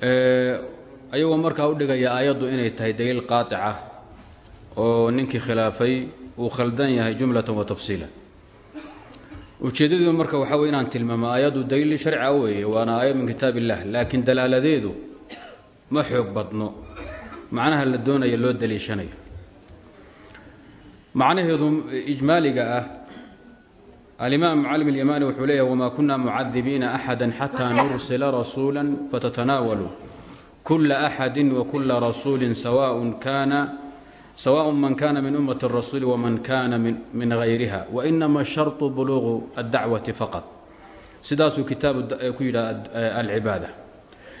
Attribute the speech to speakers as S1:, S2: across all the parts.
S1: ayagoo markaa u dhigaya aayaddu inay tahay daliil qaaطica oo ninkii khilaafay uu khaldan yahay jumlatan wa tafsiila. Ujeeddadu marka waxaa wey inaan tilmaamo aayaddu daliil sharciga weeye waana aayad min kitaab illah laakiin dalaaladeedu ma xoog badno. Macnaha la doonaya loo daliishanayo. Macnaheedu ijmaaliga ah alimaam mucalim اlyamani wuxuu leeyahy wma kuna mucadibiina axada xataa nursila rasuula fatatanaawalu kula axadi wakula rasuuli sawaء man kana min umati الrasuuli wman kana min gayriha wainama sharطu buluuqu اdacwati faqad sidaasuu kitaab ku yidhaha alcibaada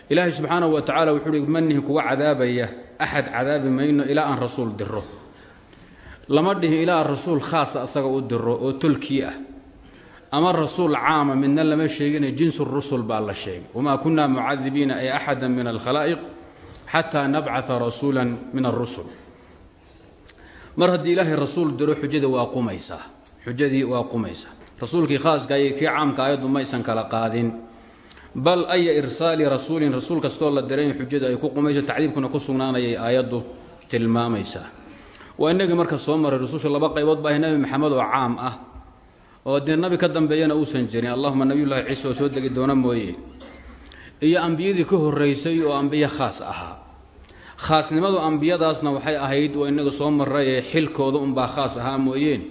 S1: ilaahay subxaanaه wa tacala wuxuu hi manihi kuwa cadaabaya axad cadaabi mayno ilaa aan rasuul diro lama dhihin ilaa rasuul khaasa asaga u diro oo tolkii ah ama rasuul caama midna lama sheegina jinsu rusul baa la sheegay. Wamaa kunna mucadibiina ay axada min alkhalaa'iq xataa nabcaa rasuula min arusul mar haddii ilaahay rasuul diro xujadii waa qumaysaa xujadii waa qumaysaa rasuulkii khaaska iyo kii caamka ayaddu maysan kala qaadin. Bal aya irsaali rasuulin rasuul kastoo la diray in xujadu ay ku qumayso tacdiibkuna ku sugnaanayay aayaddu tilmaamaysaa waa inagii marka soo maray rususha laba qaybood baa nabi maxamed oo caam ah oo dee nabi ka dambeeyana uusan jirin. Allahuma nabiyullaahi ciise oo soo degi doona mooye. Iyo ambiyadii ka horraysay oo ambiye khaas ahaa. Khaasnimadu ambiyadaasna waxay ahayd waa inaga soo maray xilkooda unbaa khaas ahaa mooyeen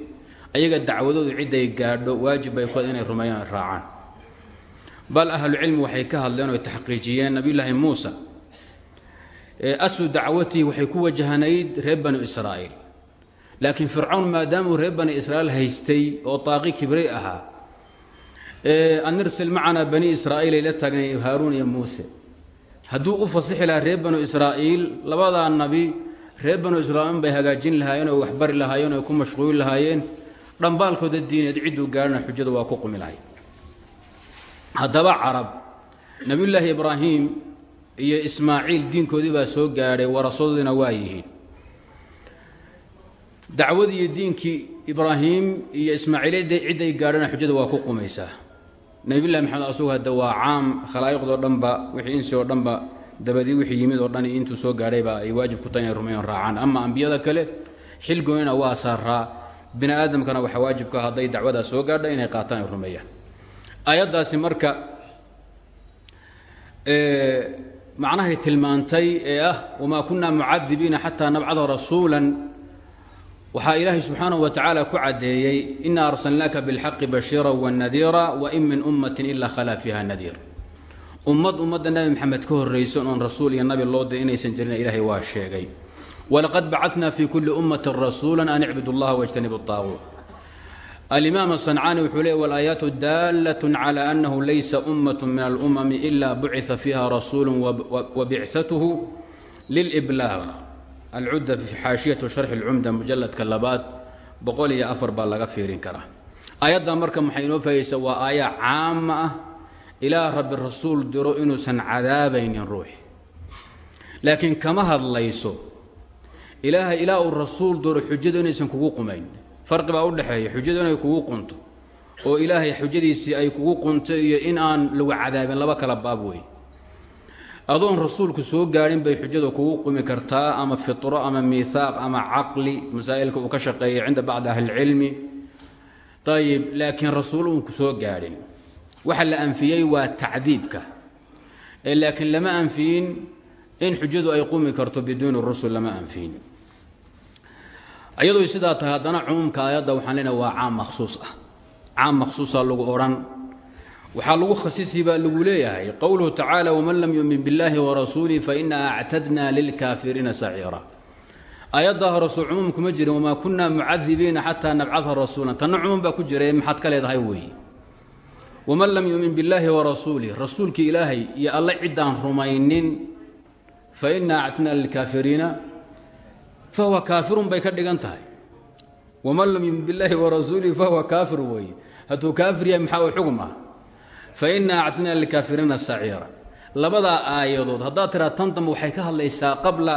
S1: ayaga dacwadoodu cidday gaadho waajib bay ku inay rumeeyaan raacaan. Bal ahlucilmi waxay ka hadleen oy taxqiijiyeen nabiyulaahi muusa. Aslu dacwatihi waxay ku wajahanayd reer banu israa'iil laakiin fircawn maadaamuu reer bani israa'iil haystay oo taaqi kibray ahaa anirsil macanaa bani israa'iil ay la taageen haaruun iyo muuse. Hadduu u fasixi lahaa reer banu israa'iil labadaa nabi reer banu israa'iil bay hagaajin lahaayeen oo waxbari lahaayeen oo ku mashquuli lahaayeen. Dhambaalkooda diineed cidduu gaarhana xujada waa ku qumi lahayd. Haddaba carab nebiyullaahi ibraahim iyo ismaaciil diinkoodii baa soo gaadhay warasadoodiina waa yihiin dacwadii iyo diinkii ibraahim iyo ismaaciil cidday gaadhana xujada waa ku qumaysaa nebiyullahi maxamed asugu hadda waa caam khalaa'iqdoo dhanba wixii insi oo dhanba dabadii wixii yimid oo dhan intuu soo gaadhayba ay waajib ku tahay inay rumeeyan raacaan. Ama ambiyada kale xilgoonina waa saaraa bini aadamkana waxaa waajibka hadday dacwadaa soo gaadha inay qaataan ay rumeeyaan. Aayaddaasi marka macnahay tilmaantay ee ah wamaa kunna mucadibiina waxaa ilaahay subxaanahu wa tacaala ku caddeeyey ina arsalnaaka bilxaqi bashiira wanadiira wain min ummatin ilaa khalaa fiiha nadiir. Ummad ummadda nebi maxamed ka horraysan oon rasuul iyo nabi loo dir inaysan jirin ilaahay waa sheegay. Walaqad bacatna fi kulli ummatin rasuula an icbudu allaha wajtanibu aaguut alimaam asancaani wuxuu leey walaayaatu daalat cala annahu laysa ummat min alumami ila bucia fiiha rasuulu wa bicatuhu liliblaaq alcudda fi xaashiyatu sharxi lcumda mujaladka labaad boqol iyo afar baa laga fiirin karaa aayaddan marka maxay inoo faahaysa waa aaya caama ah ilaa rabbi rasuul diro inuusan cadaabaynin ruux laakiin kama hadlayso ilaahay ilaa uu rasuul diro xujadu inaysan kugu qumayn farqi baa u dhexeeya xujadu inay kugu qunto oo ilaahay xujadiisii ay kugu qunto iyo in aan lagu cadaabin laba kala baab wey adoon rasuulku soo gaadhin bay xujada kugu qumi kartaa ama fitro ama miihaaq ama caqli masaa'ilka uu ka shaqeeya cinda bacdi ahlilcilmi ayib laakiin rasuul uunku soo gaadhin. Waxa la anfiyey waa tacdiibka. Ee laakiin lama anfiyin in xujadu ay qumi karto biduuni rusul lama anfiyin ayadoo sidaa tahay haddana cumuumka aayadda waxaan leenahay waa caam makhsuus ah. Caam makhsuusa lagu odhan waxaa lagu khasisii baa lagu leeyahay qowluhu tacaala waman lam yumin biاllahi warasuulih faina actadna lilkaafiriina saciira aayaddaa horesoo cumuum kuma jirin wamaa kunna mucadibiina xataa nabcada rasuulan tanna cumuum baa ku jira maxaad ka leedahay weeye waman lam yumin billaahi warasuulih rasuulkii ilaahay iyo alle ciddaan rumaynin faina actadna lilkaafiriina fahuwa kaafirun bay ka dhigan tahay. Waman lam yumin billaahi warasuulih fahuwa kaafir weeye hadduu kaafir yahay maxaa u xugum ah faina actadna lilkaafiriina saciira labadaa aayadood haddaad tiraa tan dambe waxay ka hadlaysaa qabla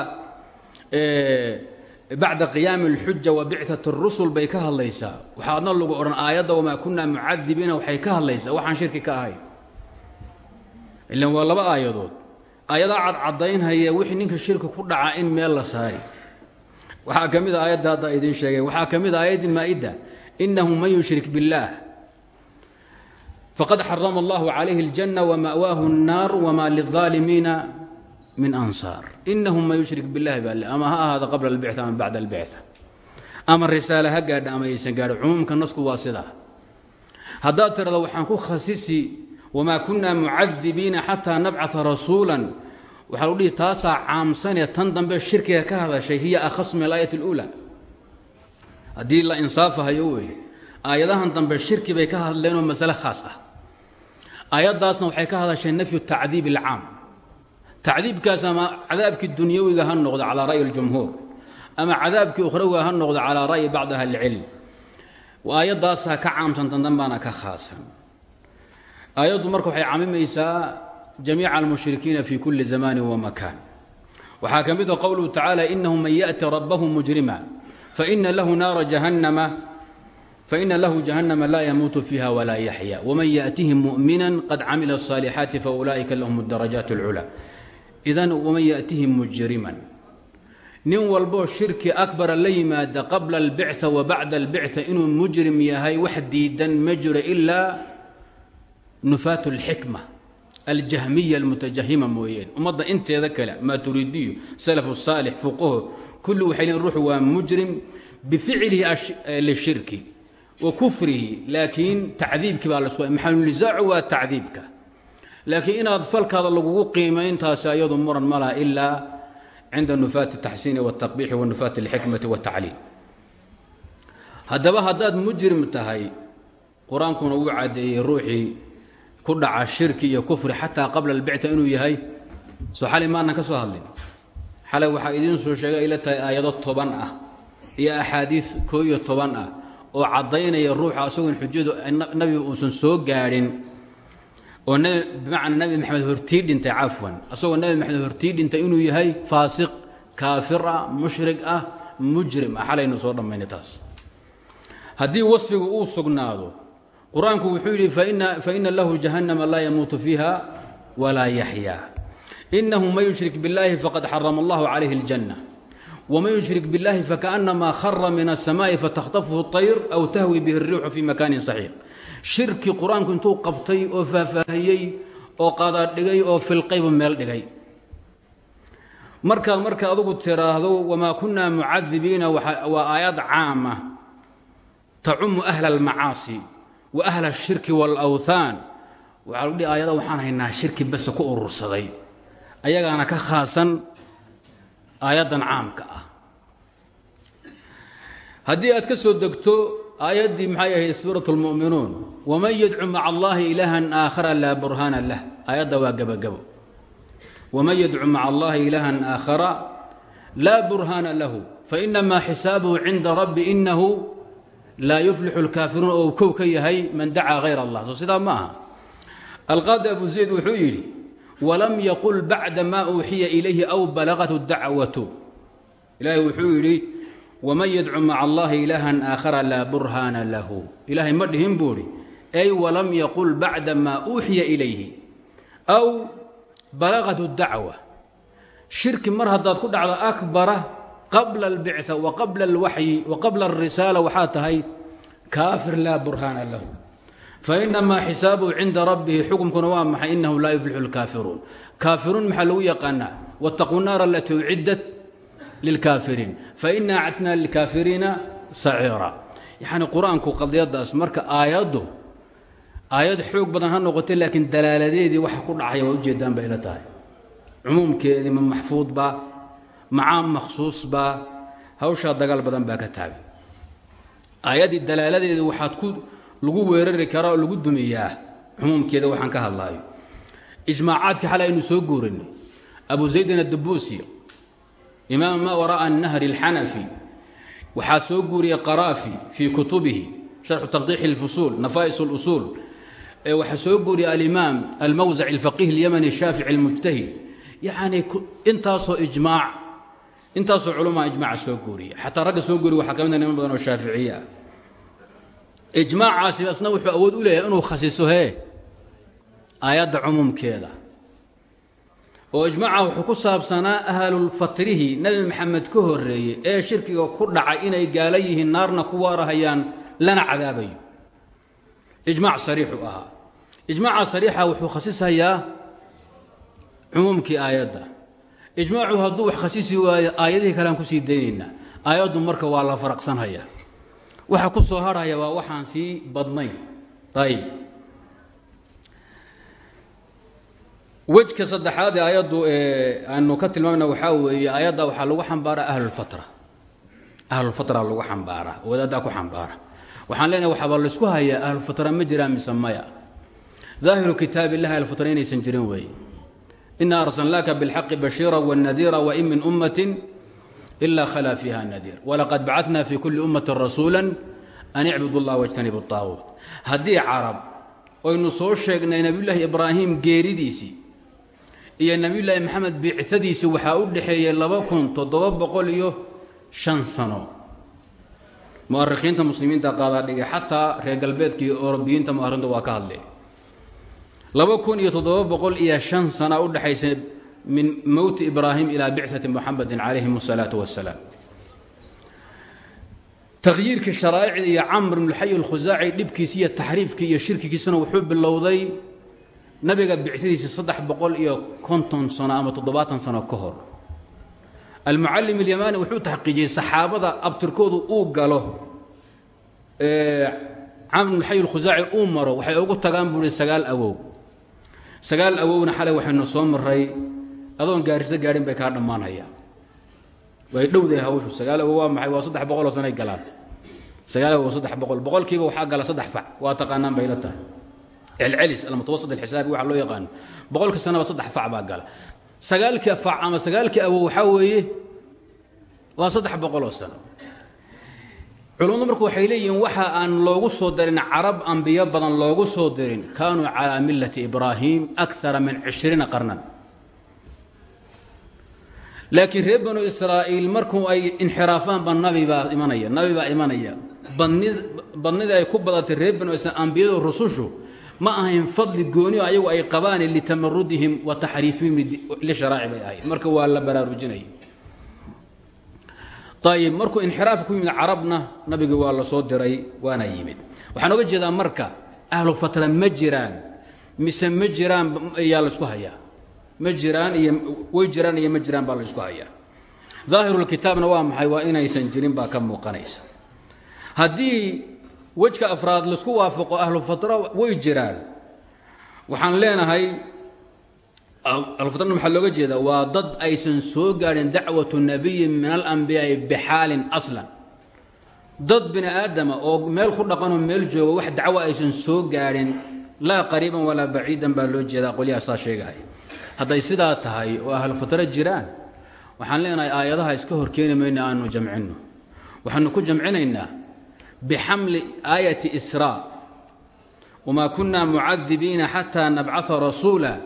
S1: bacda qiyaami اlxuja wa bictat اrusul bay ka hadlaysaa waxaadna lagu odhan aayadda wamaa kunna mucadibiina waxay ka hadlaysaa waxaan shirki ka ahay ilan waa laba aayadood ayadaa cadcadaynhaya wixii ninka shirki ku dhaca in meel la saari waxaa ka mid a aayadda hadda idiin sheegay waxaa ka mid a aayaddi maa'ida inahu man yushrik biاllaah faqad xarama allahu calayhi اljanna wama'waahu الnaar wma lلظaalimiina min ansaar inahu man yushrik biاllahi baa ama ha ahaada qabla اlbicثa ama bacda اlbicثa ama risaale ha gaadha ama aysan gaadho cumuumka nasku waa sidaa haddaad tirada waxaan ku khasisi wamaa kunaa mucadibiina xataa nabcaa rasuula waxaa lu dhihi taasaa caamsanee tan dambe shirkiga ka hadashay hiya akhasu min alaayat اluulaa haddii la insaafahayo weeye aayadahan dambe shirki bay ka hadleenoo masale khaas ah aayaddaasna waxay ka hadashay nafyu tacdiib اlcaam tacdiibkaas ama cadaabkii dunyawiga ha noqdo calaa ra'yi اljumhuur ama cadaabkii ukhrawiga ha noqdo calaa ra'yi bacdi ahli اlcilm aayaddaasaa ka caamsan dandanbaana ka khaasan aayaddu marka waxay camimaysaa jamiica almushrikiina fi kulli zamanin wamakaan waxaa ka mid a qowluhu tacaala inahu man yaأti rabbahu mujrima faina lahu naara jahannama faina lahu jahannama laa yamuutu fiiha walaa yaxya waman yaأtihi muؤmina qad camila الصaalixaati faulaa'ika lahum اdarajaat اlculaa idan waman yaأtihi mujriman nin walboo shirki akbara la yimaada qabla اlbicثa wa bacda اlbicثa inuu mujrim yahay wax diidan ma jiro ilaa nufaat اlxikma aljahmiya almutajahima mooyeen ummadda inteeda kale maaturiidiyu salafu saalix fuqaho kulli waxay leein ruuxu waa mujrim bificlihi lishirki wa kufrihi laakiin tacdiibkii baa las maxalunisaacu waa tacdiibka. Laakiin inaad falkaada lagugu qiimayntaasi ayadu muran ma laha ilaa cinda nufaati taxsiini wataqbiixi wa nufaati alxikmati watacliil haddaba haddaad mujrim tahay qur'aankuna wuu caddeeyey ruuxii ku dhaca shirki iyo kufri xataa qabla albicta inuu yahay. Soo xalay maannan ka soo hadlin. Xalay waxaa idiin soo sheega ila tahay aayado toban ah iyo axaadiid oo caddaynaya ruuxa asagoon xujadu nabiga uusan soo gaadhin oo bimacnaa nabi maxamed hortii dhintay cafwan. Asagoo nabi maxamed hortii dhintay inuu yahay faasiq kaafir ah ah mujrim ah. Soo dhammaynay taas. Haddii wasfigu uu sugnaado qur'aanku wuxuu yidhi faina lahu jahannama laa yamuutu fiiha walaa yaxyaa inahu man yushrik biاllahi faqad xarama allahu calayhi اljanna wman yushrik biاllahi fakaأnamaa khara min الsamaaءi fatakطafuhu الطayr aw tahwi bihi الriixu fi makaanin saxiiq shirki qur-aanku intuu qabtay oo faahfaahiyey oo qadaadhigay oo filqaybu meel dhigay markaad marka adugu tiraahdo wamaa kunaa mucadibiina waa aayad caama tacumu ahla اlmacaasi wa ahla الshirki wاlawthaan waxaa lagu dhihi aayada waxaan haynaa shirki base ku urursaday ayagaana ka khaasan aayaddan caamka ah. Haddii aad ka soo degto aayaddii maxay ahayd suurat اlmu'minuun waman yadcu maca allahi ilaahan aakhara laa burhaana lah. Aayadda waa gebagabo waman yadcu maca allahi ilaahan aakhara laa burhaana lahu. Fainamaa xisaabuhu cinda rabbi inahu laa yuflixu اlkaafiruun oo kow ka yahay man dacaa hayr allah soo sidaa ma aha. Alqaadi abu zayd wuxuu yidhi wlam yaqul bacda maa uuxiya ilayhi aw balagat dacwatu. Ilaahay wuxuu yidhi waman yadcu maca allahi ilaahan aakhara laa burhaana lahu. Ilaahay ma dhihin buu idhi ay walam yaqul bacda maa uuxiya ilayhi aw balagat dacwa. Shirki mar haddaad ku dhacdo akbara qabla albicثa wa qabla alwaxyi wa qabla alrisaala waxaa tahay kaafir laa burhaana lahu fainamaa xisaabuhu cinda rabbihi xukumkuna waa maxay inahu laa yuflixu lkaafiruun kaafiruun maxaa lagu yaqaanaa wاtaquu naara alatii uciddat lilkaafiriin faina actnaa lilkaafiriina saciira yacni qur'aanku qadiyadaas marka aayaddu aayad xoog badan ha noqotay laakiin dalaaladeedii waxa ku dhacaya waa ujeedaan bay ila tahay cumuumkeedii ma maxfuud baa macaam makhsuus baa hawshaa dagaal badan baa ka taagan aayaddii dalaaladeedii waxaad ku lagu weerari karaa oo lagu dumiyaa cumuumkeeda waxaan ka hadlaayo ijmaacaadka xalay aynu soo guurinay abu zaydin addabuusi imaam ma wara'a annahri alxanafi waxaa soo guuriyey qaraafi fii kutubihi sharxu taqdiixi اlfusuul nafaa'is اlusuul waxaa soo guuriyey alimaam almawsac alfaqiih اlyamani shaafici اlmujtahid yacnii intaasoo ijmaac intaasoo culamaa ijmaaca soo guuriya xataa ragga soo guuriya waxaa ka mid a niman badan oo shaaficiye ah ijmaacaasi asna wuxuu awood u leeyahay inuu khasiso hee aayadda cumuumkeeda. oo ijmaaca wuxuu ku saabsanaa ahlulfatrihi nebi maxamed ka horreeyey ee shirkiga ku dhacay inay gaala yihiin naarna ku waarahayaan lana cadaabayo. Ijmaac sariixu ahaa. Ijmaaca sariixa wuxuu khasisayaa cumuumkii aayadda. Ijmaacu hadduu wax khasisi waayo aayadihii kalean ku sii daynaynaa. Aayaddu marka waa la faraqsanhayaa waxa ku soo harhaya waa waxaan sii badnayn ayib wejka saddexaad ee aayaddu aanu ka tilmaamna waxaa weeye aayadda waxaa lagu xambaaraa ahlulfatra ahlulfatra lagu xambaaraa wadaaddaa ku xambaara. Waxaan leenahay waxaaba laysku hayaa ahlulfatra ma jiraan mise maya. Daahiru kitaab illahi ahlulfatra inaysan jirin weeye. Ina arsalnaaka bilxaqi bashiira wanadiira wain min ummatin ila khalaa fiiha nadiir walaqad bacatna fi kulli ummatin rasuula an icbudu llah wajtanibu طaaguut haddii carab oynu soo sheegnay nebiyullaahi ibraahim geeridiisii iyo nebiyullaahi maxamed bictadiisii waxaa u dhexeeyey laba kun toddoba boqol iyo shan sano mu'arikhiinta muslimiinta qaadaa dhigay xataa reer galbeedka iyo orobiyiinta mu'arrinta waa ka hadleen laba kun iyo toddoba boqol min mowti ibraahim ilaa bicati muxamedin calayhim asalaatu wasalaam takhyiirkii sharaa'icda iyo camr ibnuxay alkhusaaci dhibkiisi iyo taxriifkii iyo shirkigiisana wuxuu bilowday nabiga bictadiisa saddex boqol iyo konton sano ama toddobaatan sano ka hor almucallim alyamaani wuxuu taxqiijiyey saxaabada abtirkoodu uu galo camr ibnuxay alkhusaaci uu maro waxay ugu tagaan buuhi sagaal awow sagaal awowna xalay waxaynu soo maray adoon gaarisa gaadhin bay kaa dhammaanayaan. Way dhowday hawshu. Sagaal awow waa maxay? Waa saddex boqoloo sanay galaan. Sagaal awow saddex boqol. Boqolkiiba waxaa gala saddex fac. Waa taqaanaan bay la tahay. Celcelis almutawasat alxisaabi waxa loo yaqaano boqolka sanaba saddex fac baa gala. Sagaalkii fac ama sagaalkii awow waxaa weeye waa saddex boqoloo sano. Culummadu marku waxay leeyihiin waxa aan loogu soo darin carab ambiyo badan loogu soo dirin kaanuu calaa millati ibraahim akara min cishriina qarnan laakiin reer banu israa'iil markuu ay inxiraafaanba nabi baa imanaya nabi baa imanaya. Badnid badnida ay ku badatay reer banu israiil ambiyadu rusushu ma ahayn fadli gooni o ayagu ay qabaane litamarudihim wa taxriifihim lisharaaci bay ahayd. Marka waa la baraarujinaya ayib markuu inxiraafka ku yimid carabna nabigi waa la soo diray waana yimid. Waxaan oga jeedaa marka ahlu fatra ma jiraan mise ma jiraan? Yaa laysku hayaa ma jiraan iyo way jiraan iyo ma jiraan baa laysku hayaa. Daahirulkitaabna waa maxay? Waa inaysan jirin baa ka muuqanaysa. Haddii wejka afraad la isku waafaqo ahlu fatra way jiraan. Waxaan leenahay alfatrana maxaa looga jeedaa? Waa dad aysan soo gaadhin dacwatu nabiyin min alambiyaai bixaalin aslan. Dad bini aadama oo meel ku dhaqanoo meel jooga wax dacwo aysan soo gaadhin laa qariiban walaa baciidan baa loo jeedaa qolyaha saa sheegahay hadday sidaa tahay oo ahlu jiraan waxaan leenahay aayadaha iska horkeeni mayno aanu jamcinno. Waxaanu ku jamcinaynaa bixamli aayati israa. Wamaa kunna mucadibiina xataa nabcaa rasuula.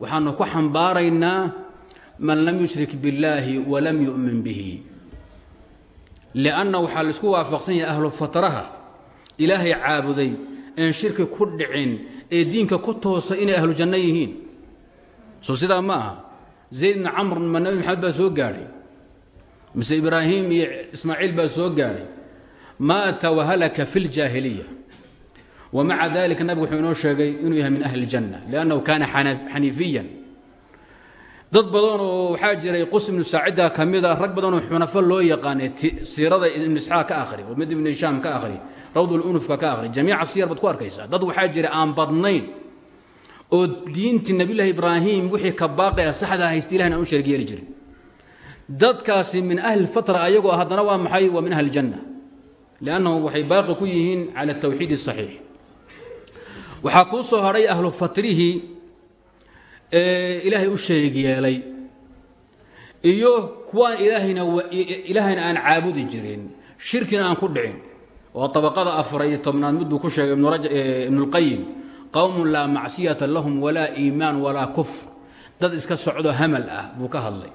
S1: Waxaanu ku xambaaraynaa man lam yushrik billaahi walam yu'min bihi. Lianna waxaa la isku waafaqsan yahay ahlu fatraha. Ilaahay caabuday een shirki ku dhicin ee diinka ku toosa inay ahlu janno yihiin soo sidaa ma aha. Zayd bni camr ma nabi maxamed baa soo gaadhay? Mise ibraahim iyo ismaaciil baa soo gaadhay? Maata wahalaka fi ljaahiliya wmaca dalika nabigu wuxuu inoo sheegay inuu yahay min ahli اljanna liannahu kaana xaniifiyan. Dad badan oo waxaa jiray qus ibnu saacida ka mida rag badanoo loo yaqaanay siirada ibnu isxaaq ka akhri oo mid ibnu hishaam ka akhri rawdulunufka ka akhri jamiica siyar ku arkaysaa. Dad waxaa jira aan badnayn oo diintii nabiyulahi ibraahim wixii ka baaqi ah saxdaa haysta ilahna u dadkaasi min ahli fatra ayagoo ah waa maxay? Waa min ahli janna. Liannahu waxay baaqi ku yihiin cala tawxiidi saxiix waxaa kuu soo hadhay ahlu fatrihii ee ilaahay u sharig yeelay iyo kuwaan ilaahayna aan caabudi jirin shirkina aan ku dhicin. Oo abaqada afar iyo tobnaad miduu ku sheegay ibnulqayim qowm laa macsiyata lahum walaa iimaan walaa kufr. Dad iska socdo hamal ah buu ka hadlay.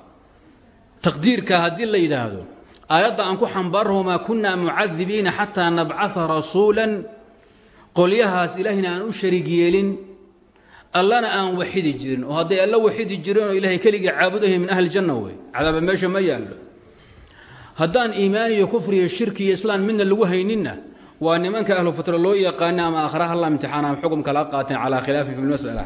S1: Taqdiirka haddii la yidhaahdo aayadda aan ku xambaarraho maa kunna mucadibiina xataa nabcaa rasuula qolyahaas ilaahayna aan u shariig yeelin allana aan waxidi jirin. Oo hadday alla waxidi jireen oo ilaahay keligii caabudahay min ahli janna wey cadaaba meesha ma yaallo. Haddaan iimaan iyo kufri iyo shirki iyo islaan midna lagu hayninna waa nimanka ahlu fatra loo yaqaana ama aakhraha la imtixaana xukum kala qaateen calaa khilaafi fi lmas'ala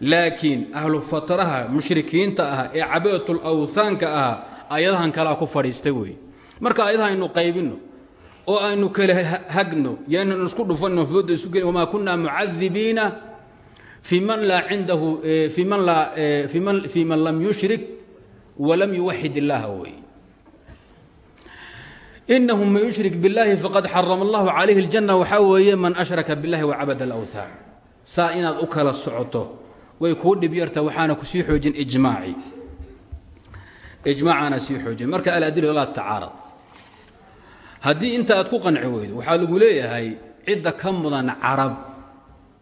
S1: laakiin ahlu fatraha mushrikiinta ah ee cabaadatul awthaanka ah ayadahan kalaa ku fadhiista wey marka ayadaha aynu qaybinno oo aynu kala hagno yaanan isku dhufanno fooda isu gelin wamaa kunaa mucadibiina fi man laa cindahu fi man lam yushrik walam yuwaxid illaha wey inahu man yushrik biاllahi faqad xarama allahu calayhi اljanna waxaa weeye man ashraka biاllahi wacabada alawthaan saa inaad u kala socoto way kuu dhib yarta waxaana kusii xoojin ijmaaci ijmaacaana sii xoojin marka aladila laa tacaarad haddii inta aad ku qanci weydo waxaa lagu leeyahay cidda ka mudan carab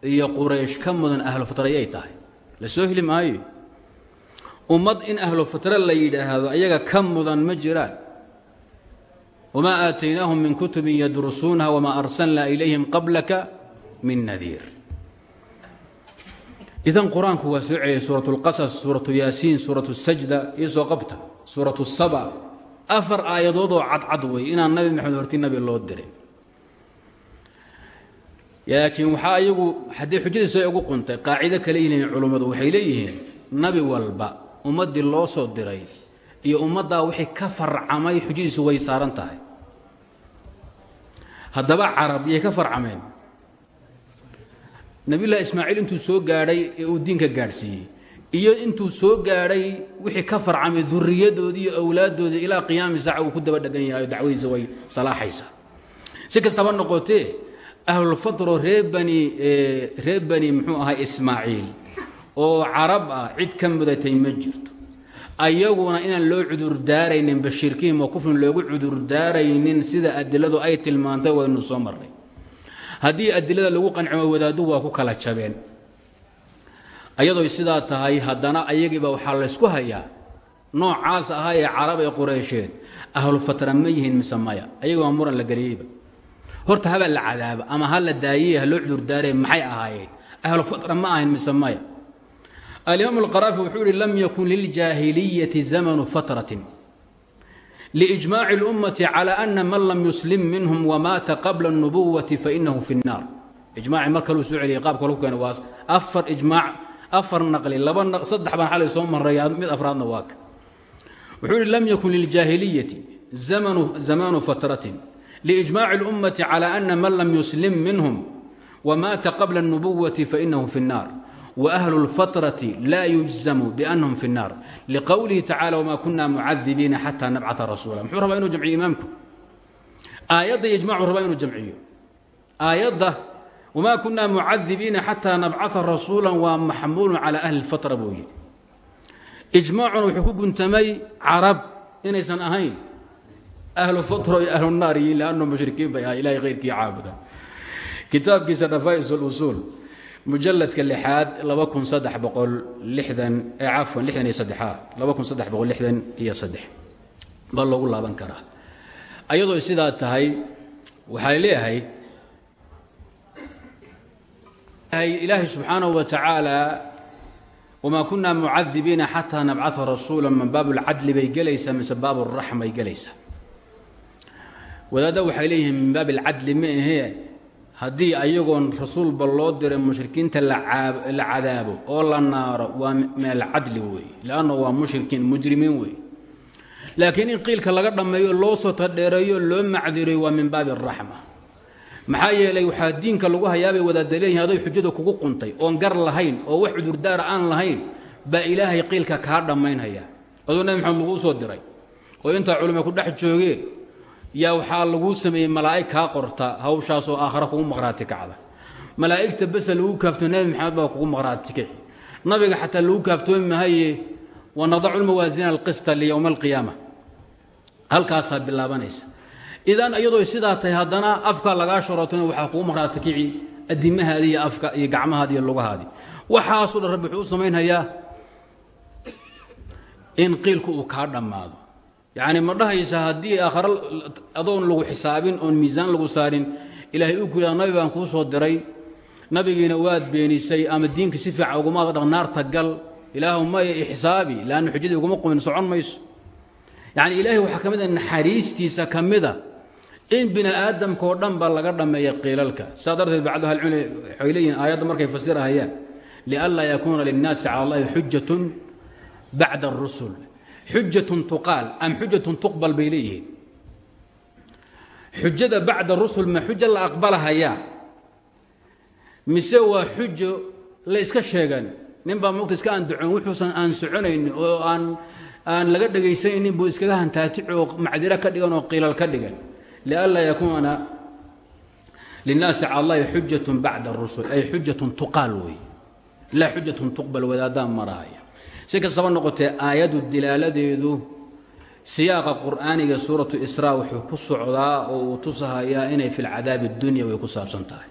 S1: iyo quraysh ka mudan ahlu fatra yay tahay la soo heli maayo ummad in ahlu fatra la yidhaahdo ayaga ka mudan ma jiraan wamaa aataynaahum min kutubin yadrusuunaha wamaa arsalnaa ilayhim qablaka min nadiir idan qur'aanku waa soo celiyay suurat اlqasas suuratu yaasiin suuratu sajda iyo soo qabta suuratu saba afar aayadoodoo cadcad wey inaan nabi maxamed horti nabi loo dirin laakiin waxaa iyagu haddii xujadiisa ay ugu quntay qaacido kale yihiin culummadu waxay leeyihiin nabi walba ummaddii loo soo diray iyo ummaddaa wixii ka farcamay xujadiisu way saaran haddaba carab yay ka farcameen. Nabiyullahi ismaaciil intuu soo gaadhay ee uu diinka gaadhsiiyey iyo intuu soo gaadhay wixii ka farcamay duriyadoodii iyo awlaaddoodii ilaa qiyaami saaca uu ku daba dhegan yahay dacwadiisa way salaaxaysaa. Si kastaba noqotee ahlulfatro ree bani ree bani muxuu ahaa ismaaciil oo carab ah cid ka mudatay ma jirto ayaguna inaan loo cudurdaaraynin bashirkiin oo kufrin loogu cudurdaaraynin sida adiladu ay tilmaantay waynu soo marnay. Haddii adilada lagu qancimo wadaaddu waa ku kala jabeen. Ayadoy sidaa tahay haddana ayagiiba waxaa laysku hayaa noocaas ahaa ee carab ee qureysheed ahlu ma yihiin mise maya? Ayagoo muran la geliyeyba horta haba la cadaaba ama ha la daayey ha loo cudurdaaree maxay ahaayeen? Ahlu ma ahayn mise maya alimaam alqaraafi wuxuu ihi lam yakun liljaahiliyati zamanu fatratin liijmaaci اlummati calى ana man lam yuslim minhum wamaata qabla الnubuwati fainahu fi الnaar ijmaaci mar kaluu soo celiyay qaabka lagu keena waa afar ijmaac afar naqli laba saddex baan xalay soo maray mid afraadna waa ka wuxuu ihi lam yakun liljaahiliyati zamanu fatratin liijmaaci اlummati calى ana man lam yuslim minhum wamaata qabla الnubuwati fainahu fi الnaar wahlu lfatrati laa yujzamu bianahum fi nnaar liqowlihi tacala wmaa kunna mucadibiina xataa nabcaa rasuula muxuu rabaa inuu jamciyo imaamku aayadda yijmacu rabaa inuu jamciyo aayadda wamaa kunna mucadibiina xataa nabcaa rasuula waa maxmuulun calaa ahli lfatra buu yidhi ijmaacuna wuxuu ku guntamay carab inaysan ahayn ahlu fatra iyo ahlu naar yihiin lannahu mushrikiin bay ahaa ilahay khayrkii caabuda kitaabkiisa dhafais usuul lixdan iyo saddex baa loogu laaban karaa. Ayadoo sidaa tahay waxaa leeyahay ilaahay subxaanahu wa tacaala wamaa kunaa mucadibiina xataa nabcaa rasuula man baab lcadli bay gelaysaa mise baab raxmay gelaysaa? Wadaadda waxay leeyihiin min baab alcadli ma ahee haddii ayagoon rasuulba loo diray mushrikiinta la cadaabo oo la naaro waa min alcadli wey lanno waa mushrikiin mujrimiin wey laakiin in qiilka laga dhammeeyo loo soo tadheereeyo loo macdirayo waa min baabi araxma maxaa yeelay waxaa diinka lagu hayaabay wadaada leeyihiin aday xujada kugu quntay oon gar lahayn oo wax cudurdaara aan lahayn baa ilaahay qiilka kaa dhammaynhaya adoo nabi maxamed laguu soo diray oo intaa culima ku dhex joogeen yaa waxaa laguu sameeyey malaa'ig qorta hawshaasoo aakhara kugu maqhraati kacda. Malaa'igta lagu kaafto nebi maxamed baa kugu maqhraati kici nabiga xataa lagu kaaftoomi mahaye wanadacu lmawaasiina alqista liyowma alqiyaama. Halkaasaa bilaabanaysa. Idan iyadoo sidaa tahay haddana afka lagaa sharootona waxaa kugu maqhraati kici afka iyo gacmahaadi iyo lugahaadi. Waxaasoo dhan rabbi in qiilku uu kaa dhammaado yacni ma dhahaysa haddii aakhare adoon lagu xisaabin oon miisaan lagu saarin ilaahay uu ku yidhahdo nabi baan kuu soo diray nabigiina waad beenisay ama diinka si fiican ugumaada dhaq naarta gal. Ilaahu maya ixsaabi leanna xujadii uguma qumin socon mayso. Yacni ilaahay waxaa ka mid a naxariistiisa ka mida in bini aadamka oo dhan ba laga dhammeeya qiilalka. Saa darteed bacdu ahlicilmi waxay leeyihiin markay fasirahayaan lianlaa yakuuna linnaasi cala allahi xujatun bacda arusul xujatun tuqaal am xujatun tuqbal bay leeyihiin. Xujada bacda rusul ma xujo la aqbalahayaa mise waa xujo la iska sheegan? Nin baa mogta iska andacon wuxuusan aan soconaynin oo aan aan laga dhegaysanaynin buu iskaga hantaatici oo macdiro ka dhigan oo qiilal ka dhigan. Lianlaa yakuuna linnaasi cala allahi xujatun bacda arusul ay xujatun tuqaal wey laa xujatun tuqbal wadaadaan marahaya si kastaba noqotee aayaddu dilaaladeedu siyaaqa qur'aaniga suuratu israa wuxuu ku socdaa oo uu tusahayaa inay fi lcadaabi dunya way ku saabsan tahay.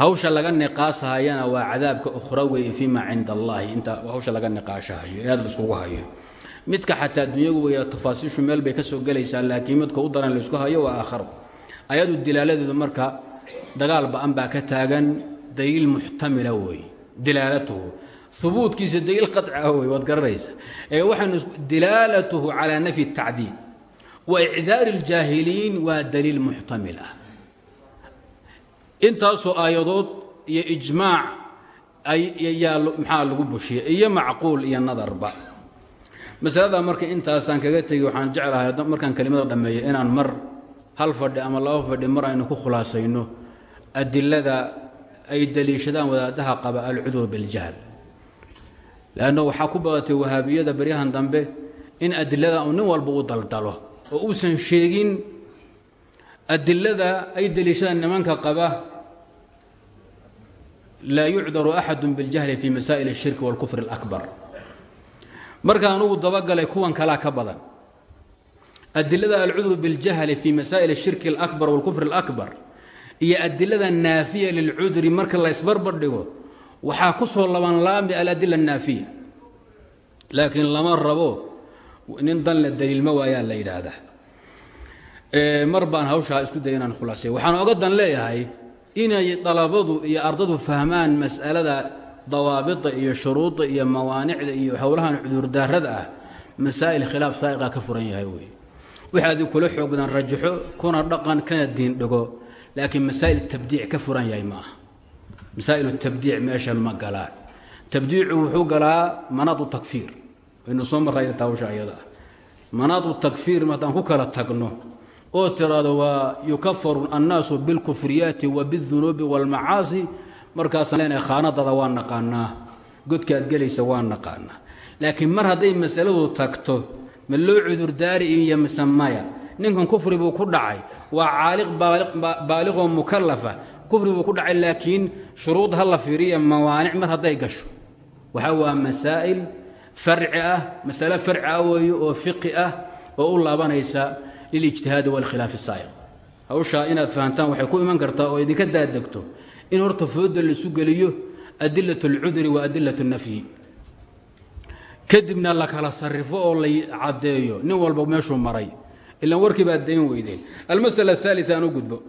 S1: Hawsha laga niqaasahayana waa cadaabka ukhrawi fima cinda allahi inta hawsha laga niqaashahayo ee aad laiskugu hayo. Midka xataa dunyagu weya tafaasiishu meel bay ka soo gelaysaa laakiin midka u daran laysku hayo waa aakharo ayadu dilaaladeedu marka dagaal ba'an baa ka taagan daliil muxtamila weeye dilaalatuhu hubuudkiisa daliil qaci ah wey waad garanaysa ee waxaynu dilaalatuhu calaa nafyi tacdiid wa icdaari اljaahiliin waa daliil muxtamil ah. Intaasoo aayadood iyo ijmaac yaa maxaa lagu bushiyey? Iyo macquul iyo nadarba. Masalada marka intaasaan kaga tegey waxaan jeclahay markaan kelimada dhammeeyo inaan mar hal fadhi ama laba fadhi mar aynu ku khulaasayno adilada ay daliishadaan wadaadaha qaba alcudur biljahl leanno waxaa ku badatay wahaabiyada beryahan dambe in adilada uu nin walba u daldalo oo uusan sheegin adilada ay daliishadaan nimanka qaba laa yucdaru axadu biاljahli fi masaa'il الshirki wاlkufr اlأkbar markaan ugu dabagalay kuwan kalaa ka badan adilada alcudru biاljahli fi masaa'il الshirki اlأkbar wاlkufr اlأkbar iyo adilada naafiya lilcudri marka la ysbarbar dhigo waxaa ku soo labanlaami aladila الnaafiya laakiin lama rabo nin dan la daliilma waayaa la yidhaahdaa mar baan hawshaa isku daya inaan khulaasay. Waxaan oga dan leeyahay inay dalabadu iyo ardadu fahmaan mas'alada dawaabida iyo shuruudda iyo mawaanicda iyo howlahan cudurdaarada ah. Masaa'il khilaaf saa'iqa ka furan yahay wey waxaadi kula xoog badan rajaxo kuna dhaqan kana diin dhigo laakiin masaa'il tabdiic ka furan yahay ma masaa'il tabdiic meeshan ma galaan tabdiicu wuxuu galaa manaadu takfiir waynu soo marrayna taawsha ayada ah manaadu takfiir haddaan ku kala tagno oo tiraado waa yukafaru annaasu bilkufriyaati wa bidunuubi wاlmacaasi markaasaan leenahay khaanadada waa naqaanaa godkaad gelaysa waa naqaanaa laakiin mar hadday masaladu tagto ma loo cudurdaari iyo maya ninkan kufri buu ku dhacay waa caaliq baaliqoo mukalafa kufri buu ku dhacay laakiin shuruud ha la fiiriye mawaanic mar hadday gasho. Waxa waa masaa'il farci ah masale farci ah weeye oo fiqi ah oo u laabanaysa lilijtihaadi walkhilaaf saa'iq hawshaa inaad fahantaan waxay ku iman kartaa oo idinka daadegto in horta foodda laisu geliyo adilat alcudri wa adilat nafyi. Kadibna la kala sarrifo oo la caddeeyo nin walba meeshuu maray ilaan warkii baad dayn weydeen. Almasala aaalia aan u gudbo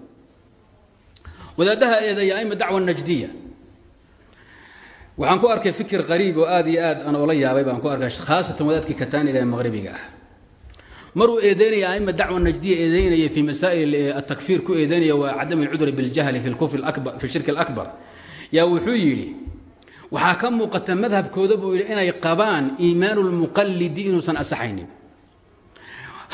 S1: wadaadaha eedaya aima dacwa najdiya. Waxaan ku arkay fikir qariib oo aad iyo aad aan ola yaabay baan ku arkay khaasatan wadaadkii kataaniga ee maqhribiga ah. Maruu eedeynaya aima dacwa najdiya eedeynaya fii masaa'il atakfiir ku eedeynaya waa cadam alcudri biاljahli fi lkufr abar fi shirki اlakbar yaa wuxuu yidhi waxaa ka muuqata madhabkooda buu yidhi inay qabaan iimaanu lmuqalidi inuusan asaxaynin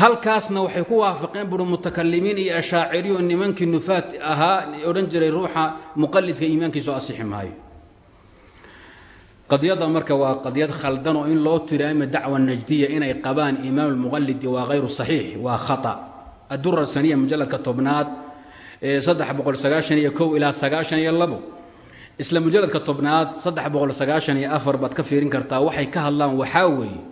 S1: halkaasna waxay ku waafaqeen buui mutakalimiin iyo ashaaciriyo nimankii nufaat ahaa odhan jiray ruuxa muqalidka iimaankiisu asixi maayo. Qadiyadda marka waa qadiyad khaldan oo in loo tiro ama dacwa najdiya inay qabaan iimaan lmuqalidi waa hayru saxiix waa khata. Adura saniya mujaladka tobnaad saddex boqol sagaashan iyo kow ilaa sagaashan iyo labo. Isla mujaladka tobnaad saddex boqol sagaashan iyo afar baad ka fiirin kartaa waxay ka hadlaan waxaa weeye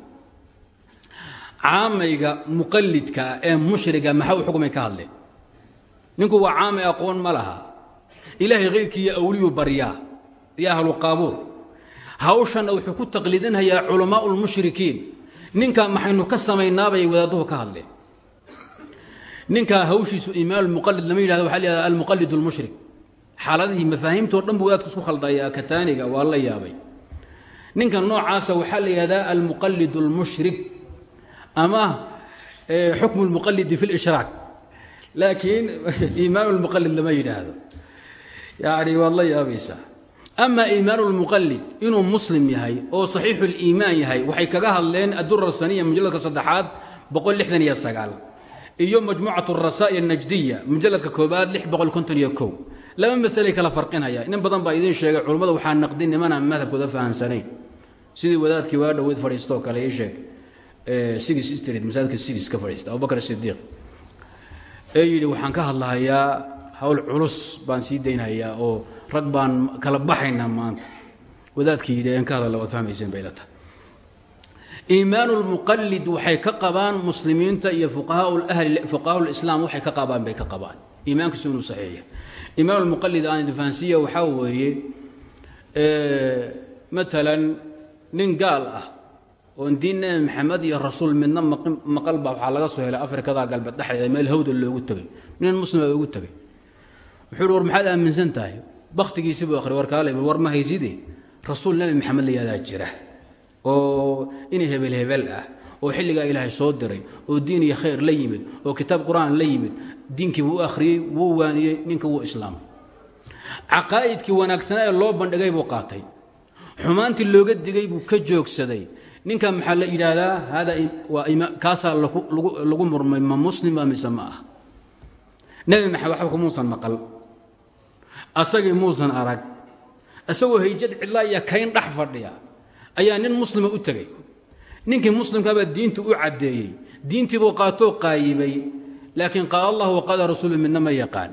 S1: caamayga muqalidka ee mushriga maxaa u xukmay ka hadleen ninku waa caamay aqoon ma laha. Ilaahay hayrkii iyo awliyuu baryaa. Iyo ahlu qaabuur. Hawshanna wuxuu ku taqliidinhayaa culamaau lmushrikiin ninkaa maxaynu ka samaynaabay wadaadduhu ka hadleen. Ninkaa hawshiisu iimaan muqalid lama yidhahdo waxa la yhahda almuqalid lmushrik xaaladihii mafaahiimtoo dhan buu wadaadku isku khaldaya kataaniga waa la yaabay. Ninka noocaasa waxaa la yihahdaa almuqalid اlmushrik ama xukmu اlmuqalidi fi اlishraak laakiin iimaan اlmuqalid lama yidhaahdo yani waad la yaabaysaa ama iimaan اlmuqalid inuu muslim yahay oo saxiixu اliimaan yahay waxay kaga hadleen adura saniya mujalladka saddexaad boqol lixdan iyo sagaal iyo majmuucat الrasaa'il الnajdiya mujalladka koobaad lix boqol konton iyo kow laba masalay kala farqinaya nin badan baa idiin sheegay culummada waxaa naqdin nimanaan madhabkooda fahansanayn sidii wadaadkii waa dhaweyd fadhiistoo kale ii sheeg yidhi waxaan ka hadlahayaa hawl culus baan sii daynhayaa oo rag baan kala baxaynaa maanta. Aan ka hadalla waad tahay. Iimaan lmuqalid waxay ka qabaan muslimiinta iyo fuqahaa lislaam waxay ka qabaan bay ka qabaan. Iimaankiisu inuu saxiixiya imaam lmuqalid aan idinfahansiiya waxaa weeye maalan nin gaal ah oon diin nebi maxamed iyo rasuul midna maqalba waxaa laga soo helay afrikada galbeed dhexdeeda meel hawda loogu tegay nin muslima ugu tegay wuxuu war maxaad aaminsan tahay? Bakhtigiisi buu akhri warkaale war ma hayside rasuul nebi maxamed la yahdaa jira oo in hebel hebel ah oo xilligaa ilaahay soo diray oo diin iyo khayr la yimid oo kitaab qur'aan la yimid diinkii wuu akhriyey wuu waaniyey ninka wuu islaamay. Caqaa'idkii wanaagsanaa loo bandhigay buu qaatay. Xumaantii looga digay buu ka joogsaday ninka maxaa la yidhaahdaa hada kaasaa lagu murmay ma muslima mise ma ah nebi maxamed waxba kumuusan maqal. Asagii muusan arag. Isagoo hayjad cidlaa iyo kayn dhex fadhiya ayaa nin muslima u tegey. Ninkii muslimkaabaa diintu u caddeeyey. Diintii buu qaatoo qaayibay. Laakiin qaala allah waqaala rasuulu midna ma yaqaan.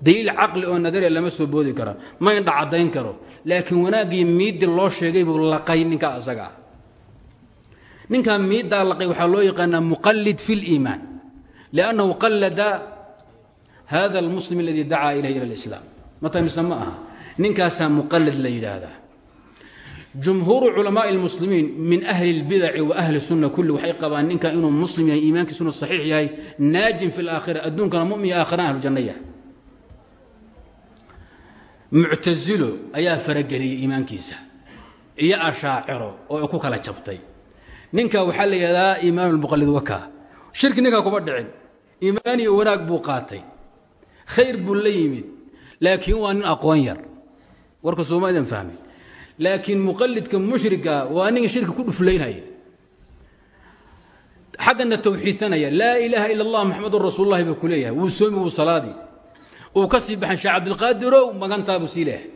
S1: Daliil caqli oo nadariya lama soo boodi kara ma indha karo. Laakiin wanaaggii miiddi loo sheegay buu laqay ninkaa asaga ninkaa miiddaa laqay waxaa loo yaqaanaa muqallid fi liimaan liannahu qallada hada almuslim aladii dacaa ilayh ila lislaam mata mise ma aha ninkaasaa muqallid la yidhaahdaa jumhuuru culamaai اlmuslimiin min ahli اlbidaci wa ahli sunna kulli waxay qabaan ninka inuu muslim yahay iimaankiisuna saxiix yahay naajin fi اlaakhira adduunkana mumin iyo aakhirana ahlujanna yahay muctasilo ayaa farageliyey iimaankiisa iyo ashaaciro oo ku kala jabtay ninka waxaa la yidhahdaa iimaan lmuqalid waka shirki ninkaa kuma dhicin. Iimaan iyo wanaag buu qaatay. Khayr buu la yimid. Laakiin waa nin aqoon yar. Warka sooma idan fahmin. Laakiin muqalidka mushriga waa ninga shirka ku dhuflaynaya. Xaggana tawxiidsanaya. Laa ilaaha ila allah maxamedun rasuululahi buu ku leeyahay. Wuu soomi wuu salaadii uu ka sii baxan sheekh cabdilqaadirow magantaa buu sii leeyahay.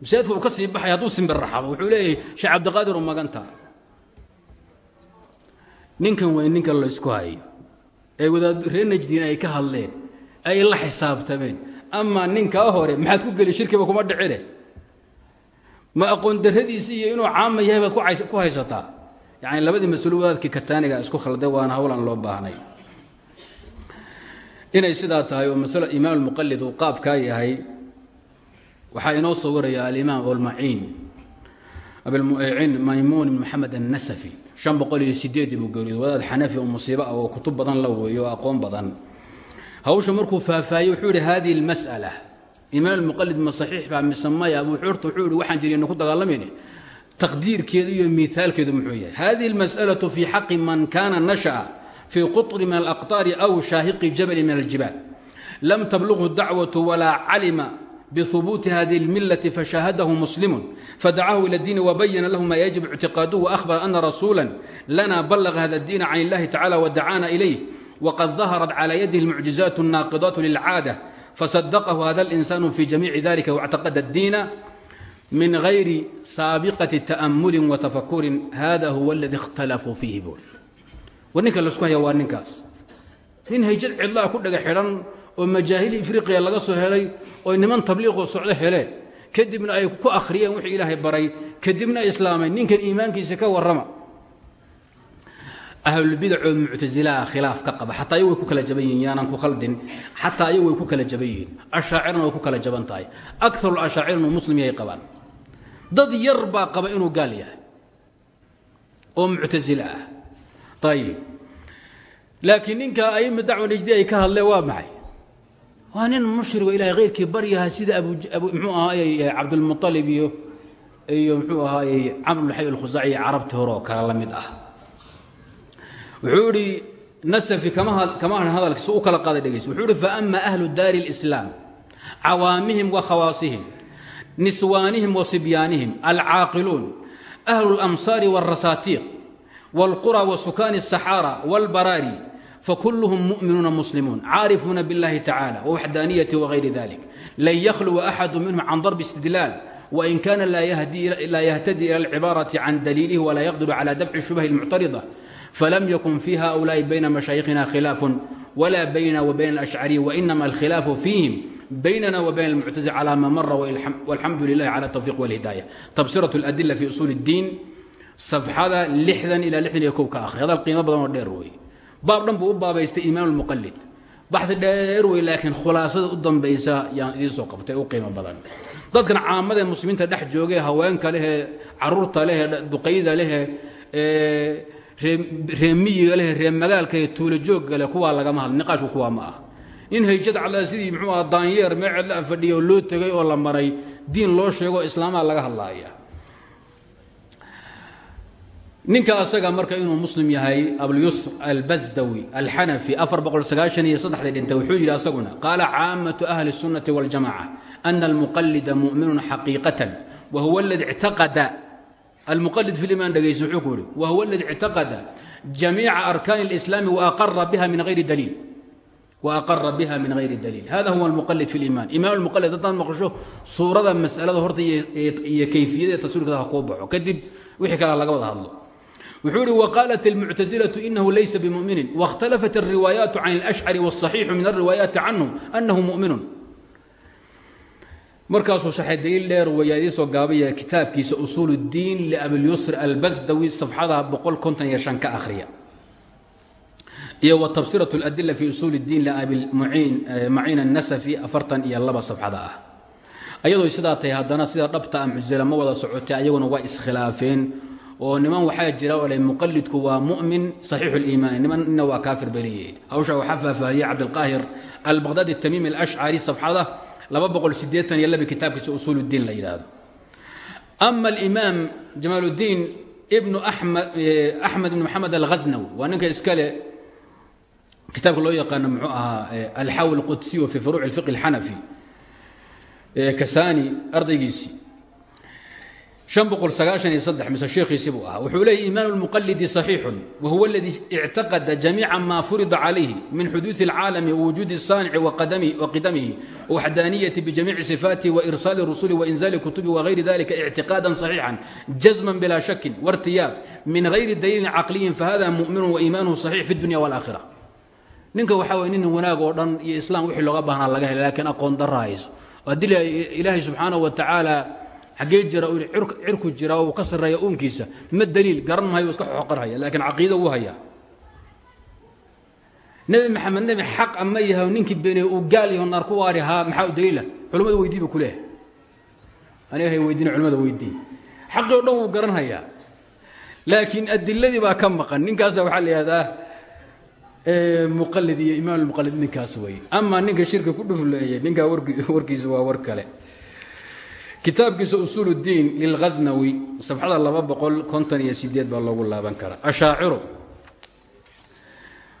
S1: Masaajidka uu ka sii baxay hadduu simbirraxado. Wuxuu leeyahay sheekh cabdiqaadirow magantaa ninkan way ninka laysku hayo. Ee wadaad reer najdiin ay ka hadleen ay la xisaabtameen. Amaa ninkaa hore maxaad ku geli shirkiba kuma dhicine ma aqoon darradiisi iyo inuu caama yahay baad ku haysataa? Yacni labadii mas'uul kataaniga isku khalday waana howlaan loo baahnay. Inay sidaa tahay oo masalo imaam almuqalid uu qaabkaa yahay waxaa inoo sawiraya alimaam olmaciin abilmuciin maymuun ibn maxamed annasafi shan boqol iyo sideedii buu geeriyooday wadaad xanafi oo musiibo ah oo kutub badan la weeyo oo aqoon badan. Hawsha markuu faahfaahiyey wuxuu yihi hadihi almas'ala. Imaam almuqalid ma saxiix baa mise maya abu xurta wuxuu yihi waxaan jirayna ku dagaalamayne taqdiirkeedu iyo miaalkeedu muxuu yahay. Hadihi almas'alatu fii xaqi man kana nasha'a fii qطri min alaqطaari aw shaahiqi jabali min aljibaal. Lam tablughu dacwatu walaa calima bhubuuti hadihi اlmilati fashaahadahu muslimu fadacahu ila اdiini wabayana lahu ma yajib اctiqaaduhu waahbara ana rasuula lana balaga hada اdiina can illahi tacala wadacaana ilayh wqad daharat clى yadih اlmucjizaat الnaaqidaat lilcaada fasadaqahu hada اlinsanu fi jamiici dalika wاctaqada اdiina min gayri saabiqati ta'amuli watafakurin hada huwa اladi اkhtalafuu fiihi bul war ninka laisku haya waa ninkaas nin hayjad cidlaa ku dhaga xidhan oo majaahil ifriqiya laga soo helay oy niman tabliiqoo socdo heleen kadibna ay ku akhriyeen wixii ilaahay baray. Kadibna islaameen. Ninkan iimaankiisa ka warrama. Ahlulbidacoo muctasilaa khilaaf ka qaba. Xataa ayagu ku kala jaban yihiin ku khaldin. Xataa ayagu ku kala jaban yihiin. Ku kala jaban tahay. Akaru ashaacir inuu dad yar qaba inuu gaal yahay. Oo muctasile ah. Ayib ninka aima dacwa najdi ay ka hadleen waa maxay waa nin mushrigo ilahay khayrkii baryaha sida mxuu ahaayey cabdulmualib iyo iyo mxuu ahaayey camr bn xay alkhusaci iyo carabtii hore oo kale la mid ah wuxuu idhi nasafi kama hadhan hadalkiisa u kala qaaday dhegeysa wuxuu ihi faama ahlu daari اlislaam cawaamihim wa khawaasihim niswaanihim wa sibyaanihim alcaaqiluun ahlu اlamsaari wاlrasaatiiq wاlqura wa sukaani الsaxaara wاlbaraari fakuluhum muminuuna muslimuun caarifuuna biاllahi tacala wwaxdaaniyati wغayri dalik lan yakhluwa axadu minhum can darbi istidlaal wain kana laa yahtadi ila alcibaaraةi can daliilihi walaa yaqdiru cala dafci shubhi اlmuctarida فlm ykن في hؤuلاءi byna مaشhaykhina khilaaف وla byna وبyn الأشcري وإnma الkhilaaف فيهim بynna وبyn المcتزل عlى ma mra والxamdu لlah عlى التوفiq والهidاية تbصiraة الأdلة في usuل الdiin صفxada لixdan ilaa lixdan iyo kow ka akhri hadal qiimo badan oo dheer wey baab dhan buu u baabaystay imaam muqalid baxi dheer wey laakiin khulaasada u dambaysa yaan idiin soo qabtay u qiimo badan. Dadkan caamadae muslimiinta dhex joogee haweenka lehe carruurta lehe duqayda lehe reemiyiga lehe ree magaalka ee tuulo joogga leh kuwaa lagama hadla niqaashku kuwaa ma ah nin hayjad cadlaa sidii muxuu aha daanyeer mee cedla fadhiya loo tegay oo la maray diin loo sheego islaama laga hadlaaya ninka asaga marka inuu muslim yahay abulyusr albasdawi alxanafi afar boqol sagaashan iyo saddexdii dhintay wuxuu yidhi asaguna qaala caamatu ahli الsunnati waاljamaca ana almuqalida mu'minun xaqiiqatan wa huwa aladi ictaqada المqلد في الإيمان dhegaysa وxuu ku yihi وهو الذي اعتقد جميiع أركان الإسلام وأقر بها من غير دليل وأقر بها من غير دليل هذا هو المقلد في الإيمان إمام المقلد haddaad maqشho suurada masألada horta iyo kayfiyada taswiirkeeda ha kuu baxo kadib wixii kale laga wada hadlo wuxuu ihi وقالت المعتزلة إنه ليس بمؤمن واختلفت الروايات عن الأشعر والصحيح من الروايات عنه أنه مؤمن markaasuu shaxay daliil dheer weeyaa idiin soo gaabaya kitaabkiisa usuul اdiin liabilyusr albasdawi safxada boqol konton iyo shan ka akhriya iyo wa tabsiraة اladila fi usuul اdiin liabilmaciin الnasafi afartan iyo laba safxada ah ayadoo sidaa tahay haddana sida dhabta a muctazila ma wada socotay ayaguna waa iskhilaafeen oo niman waxaa jira oo le muqalidku waa mumin saxiixu liimaani nimanna waa kaafir bay leeyihiin. Hawshaa waxaa faahfaahiyey cabdilqaahir albaqdaadi tamiimi alashcari safxada kitaabkiisa usuuldiin la yidhaahdo ama alimaam jamaaluddiin ibnu axmed eh, ibn maxamed alghasnawi waa ninka iskale kitaabka loo yaqaano muxuu ahaa eh, alxawi alqudsiyu fi furuuc alfiq alxanafi eh, kasani ardaygiisii mise sheekhiisi buu ahaa wuxuu leeyay iimaan اlmuqalidi صaxiixu wahuwa اladii اctaqada jamiica ma furida calayhi min xuduuثi اlcaalami wawujuudi الsaanici waqidamihi waxdaaniyati bijamiici صifaatihi wairsaali rusuli wainzali kutubi wagayri dalika اctiqaada صaxiixan jazma bila shakin wartiyaab min gayri daliilin caqliyin fahada mu'minu waiimaanuhu صaxiix fi اdunya wاlaakhira ninka waxaa way nin wanaag oo dhan iyo islam wixii looga baahnaa laga helay lakiin aqoon dara hayso haddii ilaahay subxaanaه wa tacaala xaggee jira cirku jira uu ka sarreeya uunkiisa. Ma daliil garan mahayo iska xoqarhaya laakiin caqiida wuu hayaa. Nebi maxamed nebi xaq ama yahay ninkii beeneye uu gaal yaho naar ku waari haa maxaa u daliila? Culamada weydii buu ku leehay aniga hay weydiina culamada weydii. Xaqii o dhan wuu garan hayaa. Laakiin adiladii baa ka maqan. Ninkaasa waxaa la yihahdaa muqalid iyo imaam muqalid ninkaas wey ama ninka shirka ku dhufleeyey ninkaa warkiisa waa war kale kitaabkiisa usuul اdiin lilghasnawi safxada laba iyo sideed baa loogu laaban karaa. Ashaaciru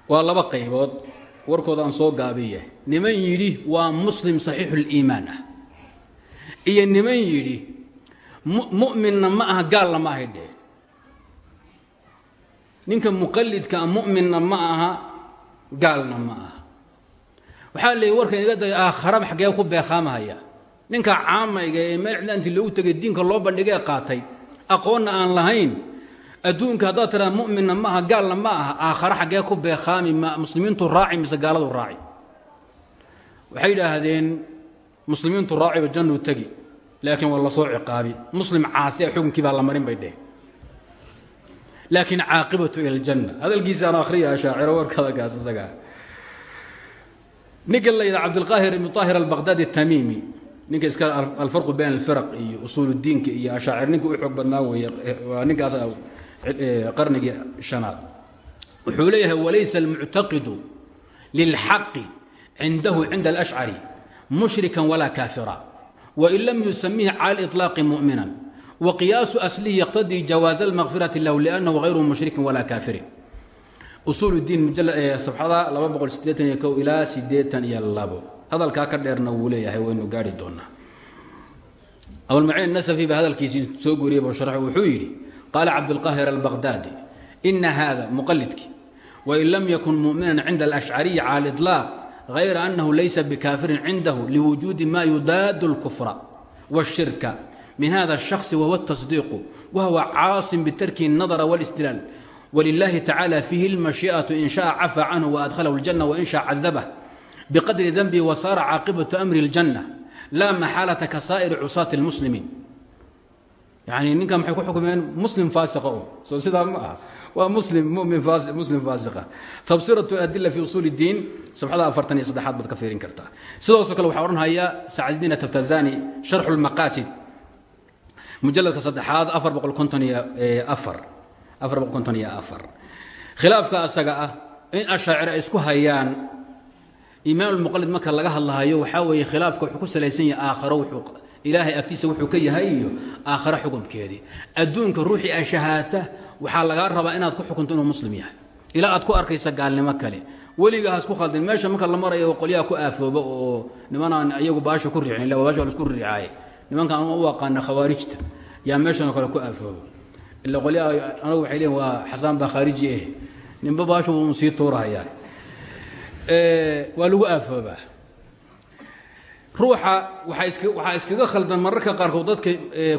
S1: waa laba qaybood. Warkooda aan soo gaabiya niman yidhi waa muslim saxiixu اliimaan ah. Iyo niman yidhi mu'minna ma aha gaalna ma ahay dheh. Ninka muqalidka mu'minna ma aha gaalna ma aha. Waxaa leeyay warkan iga day aakharaba xaggee ku beeqaamahaya ninka caamayga ee meel cidlaanti loogu tegay diinka loo bandhigee qaatay aqoonna aan lahayn adduunka haddaad tiraa muminna ma gaalna ma aha aakhare xaggee ku beekhaami ma muslimiintu raaci mise gaaladu raaci? Waxay yidhaahdeen muslimiintu raaciba jannu tegi laakiin waa soo ciqaabi. Muslim caasi a xukunkii baa la marin bay dheh laakiin caaqibatu ila aljanna. Hadalkiisa aan akhriyaa shaaciro warkada gaas isagaa. Ninka la yidhaa cabdilqaahir ibnu aahir albaqhdaadi atamiimi ninka iska alfarqu bayn alfiraq iyo usuul اdiinka iyo ashaacir ninka u xoog badnaa weeye waa ninkaas qarnigii shanaad. Wuxuu leeyahay walaysa almuctaqidu lilxaqi cindahu cinda alashcari mushrikan walaa kaafira wain lam yusamihi cala liطlaaqi mu'minan waqiyaasu aslihi yaqtadii jawaaza almaqfirati lahu liannahu hayru mushrikin walaa kaafirin. Usuul diin sabxada ilaa iyo hadalkaa ka dheerna wuu leeyahay waynu gaari doonaa abulmaciin nasafi ba hadalkiisii soo guuriyey busharax wuxuu yidhi qaala cabdulqahir albaqdaadi ina hada muqalidki wain lam yakun mu'minan cinda alashcariyi cala aliطlaaq hayra annahu laysa bikaafirin cindahu liwujuudi ma yudaadu اlkufra wاshirka min hada الشhakhص wahuwa التصdiiqu wahuwa caasim bitarki الnadra واlاstidlaal wlilahi tacala fiihi اlmashiئaةu in shaءa cafa canhu وadklahu اljanة wain shaء cadabh bqadri dnbi wasaara caaqibaةu amri اljanة laa maxaalata ka saa'iri cusaati اlmuslimiin yani ninkan maxay ku xukmeen muslim faasiqa o soo sidaa ma aha waa muslim mumin muslim faasiqa tabsiraة adila fi usuul اdiin sabxada afartan iyo saddexaad baad ka fiirin kartaa sidoosoo kale waxaa odhanhaya sacdidiin ataftazani sharxu اlmaqaasid mujaladka saddexaad afar boqol konton iyo afar afar boqol konton iyo afar khilaafka asaga ah in ashaacir ay isku hayaan iimaan lmuqalid marka laga hadlahayo waxaa weeye khilaafka wuxuu ku salaysan yahay aakharo wuxuu ilaahay agtiisa wuxuu ka yahay iyo aakharo xukumkeedii adduunka ruuxii ay shahaata waxaa lagaa rabaa inaad ku xukunto inuu muslim yahay. Ilaa aad ku arkaysa gaalnimo kale. Weliga hasku khaldin. Meesha marka la marayo qolyaha ku aafooba oo nimanaan iyagu baasha ku riixin illa baasha isku riixaaye nimankaan u aqaana khawaarijta yaa meeshanoo kale ku aafooba ila qolyaha anagu waxay leeyiin waa xasaan baa khaariji eh. Ninba baasha wuu sii tuurahayaa waa lagu aafoobaa. Ruuxa waxaa iskaga khaldan mararka qaarkood dadka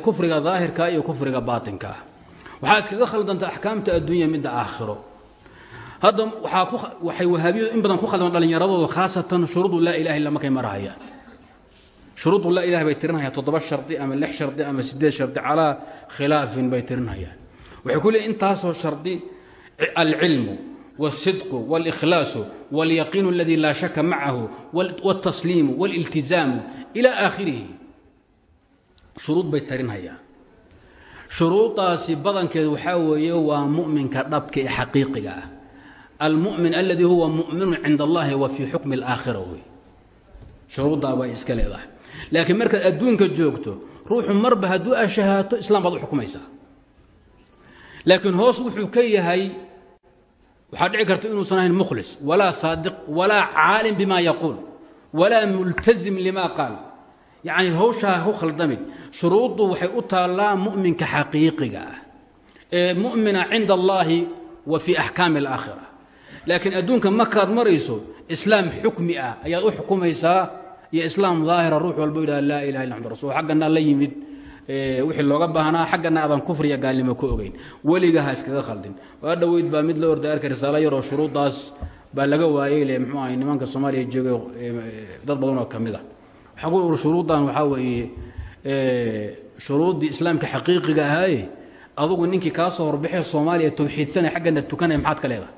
S1: kufriga daahirka iyo kufriga baatinka. Ah waxaa iskaga khaldanta axkaamta adduunya midda aakhiro. Hadda waxay wahaabiyadu in badan ku khaldamaan dhallinyaradooda khaasatan shuruudu laa ilaha illa markay marahayaan. Shuruudu laa ilahi bay tirinhayaan toddoba shardi ama lix shardi ama sideed shardi calaa khilaafin bay tirinhayaan waxay ku leeyiin intaasoo shardi alcilmu والصدق والإخلاaص واليقين الذي لا شhك معه والتصليم والالتزام إلى آkhirihi شhuruud bay tarinhayaan shuruudaasi badankeed waxaa weeye waa muؤminka dhabka ee xaqiiqiga ah almuؤmin اladي huwa muؤminu cind الlahi wa fii xukmi الآakhira wey shuruuddaa bay iska leedahay laakiin markaad adduunka joogto ruuxu marba hadduu ashahaato islam baad u xukumaysaa laakiin hoos wuxuu ka yahay waxaa dhici karta inuusan ahayn mukhlis walaa saadiq walaa caalim bima yaquul walaa multazim lima qaal. Yacni hawshaa ku khaldamin shuruuddu waxay u taallaa mu'minka xaqiiqiga ah ee mu'mina cinda allaahi wa fii axkaami alaakhira laakiin adduunka markaad marayso islaam xukmi ah ayaad u xukumaysaa iyo islaam daahira ruux walbo yidhaha laa ilaha illa rasul xaggana la yimid wixii looga baahnaa xaggana aadan kufriya gaalnimo ka ogeyn. Weliga ha iskaga khaldin. Waa dhoweyd baa mid la orday arka risaalo yaroo shuruuddaas baa laga waayey le mxuu ahay nimanka soomaaliya joogay dad badan oo ka mid a waxaa ku uri shuruuddan waxaa weeye shuruuddii islaamka xaqiiqiga ahaaye adugu ninkii kaa soo horbaxee soomaaliya tawxiidsanay xaggana tukanaya maxaad ka leedahay?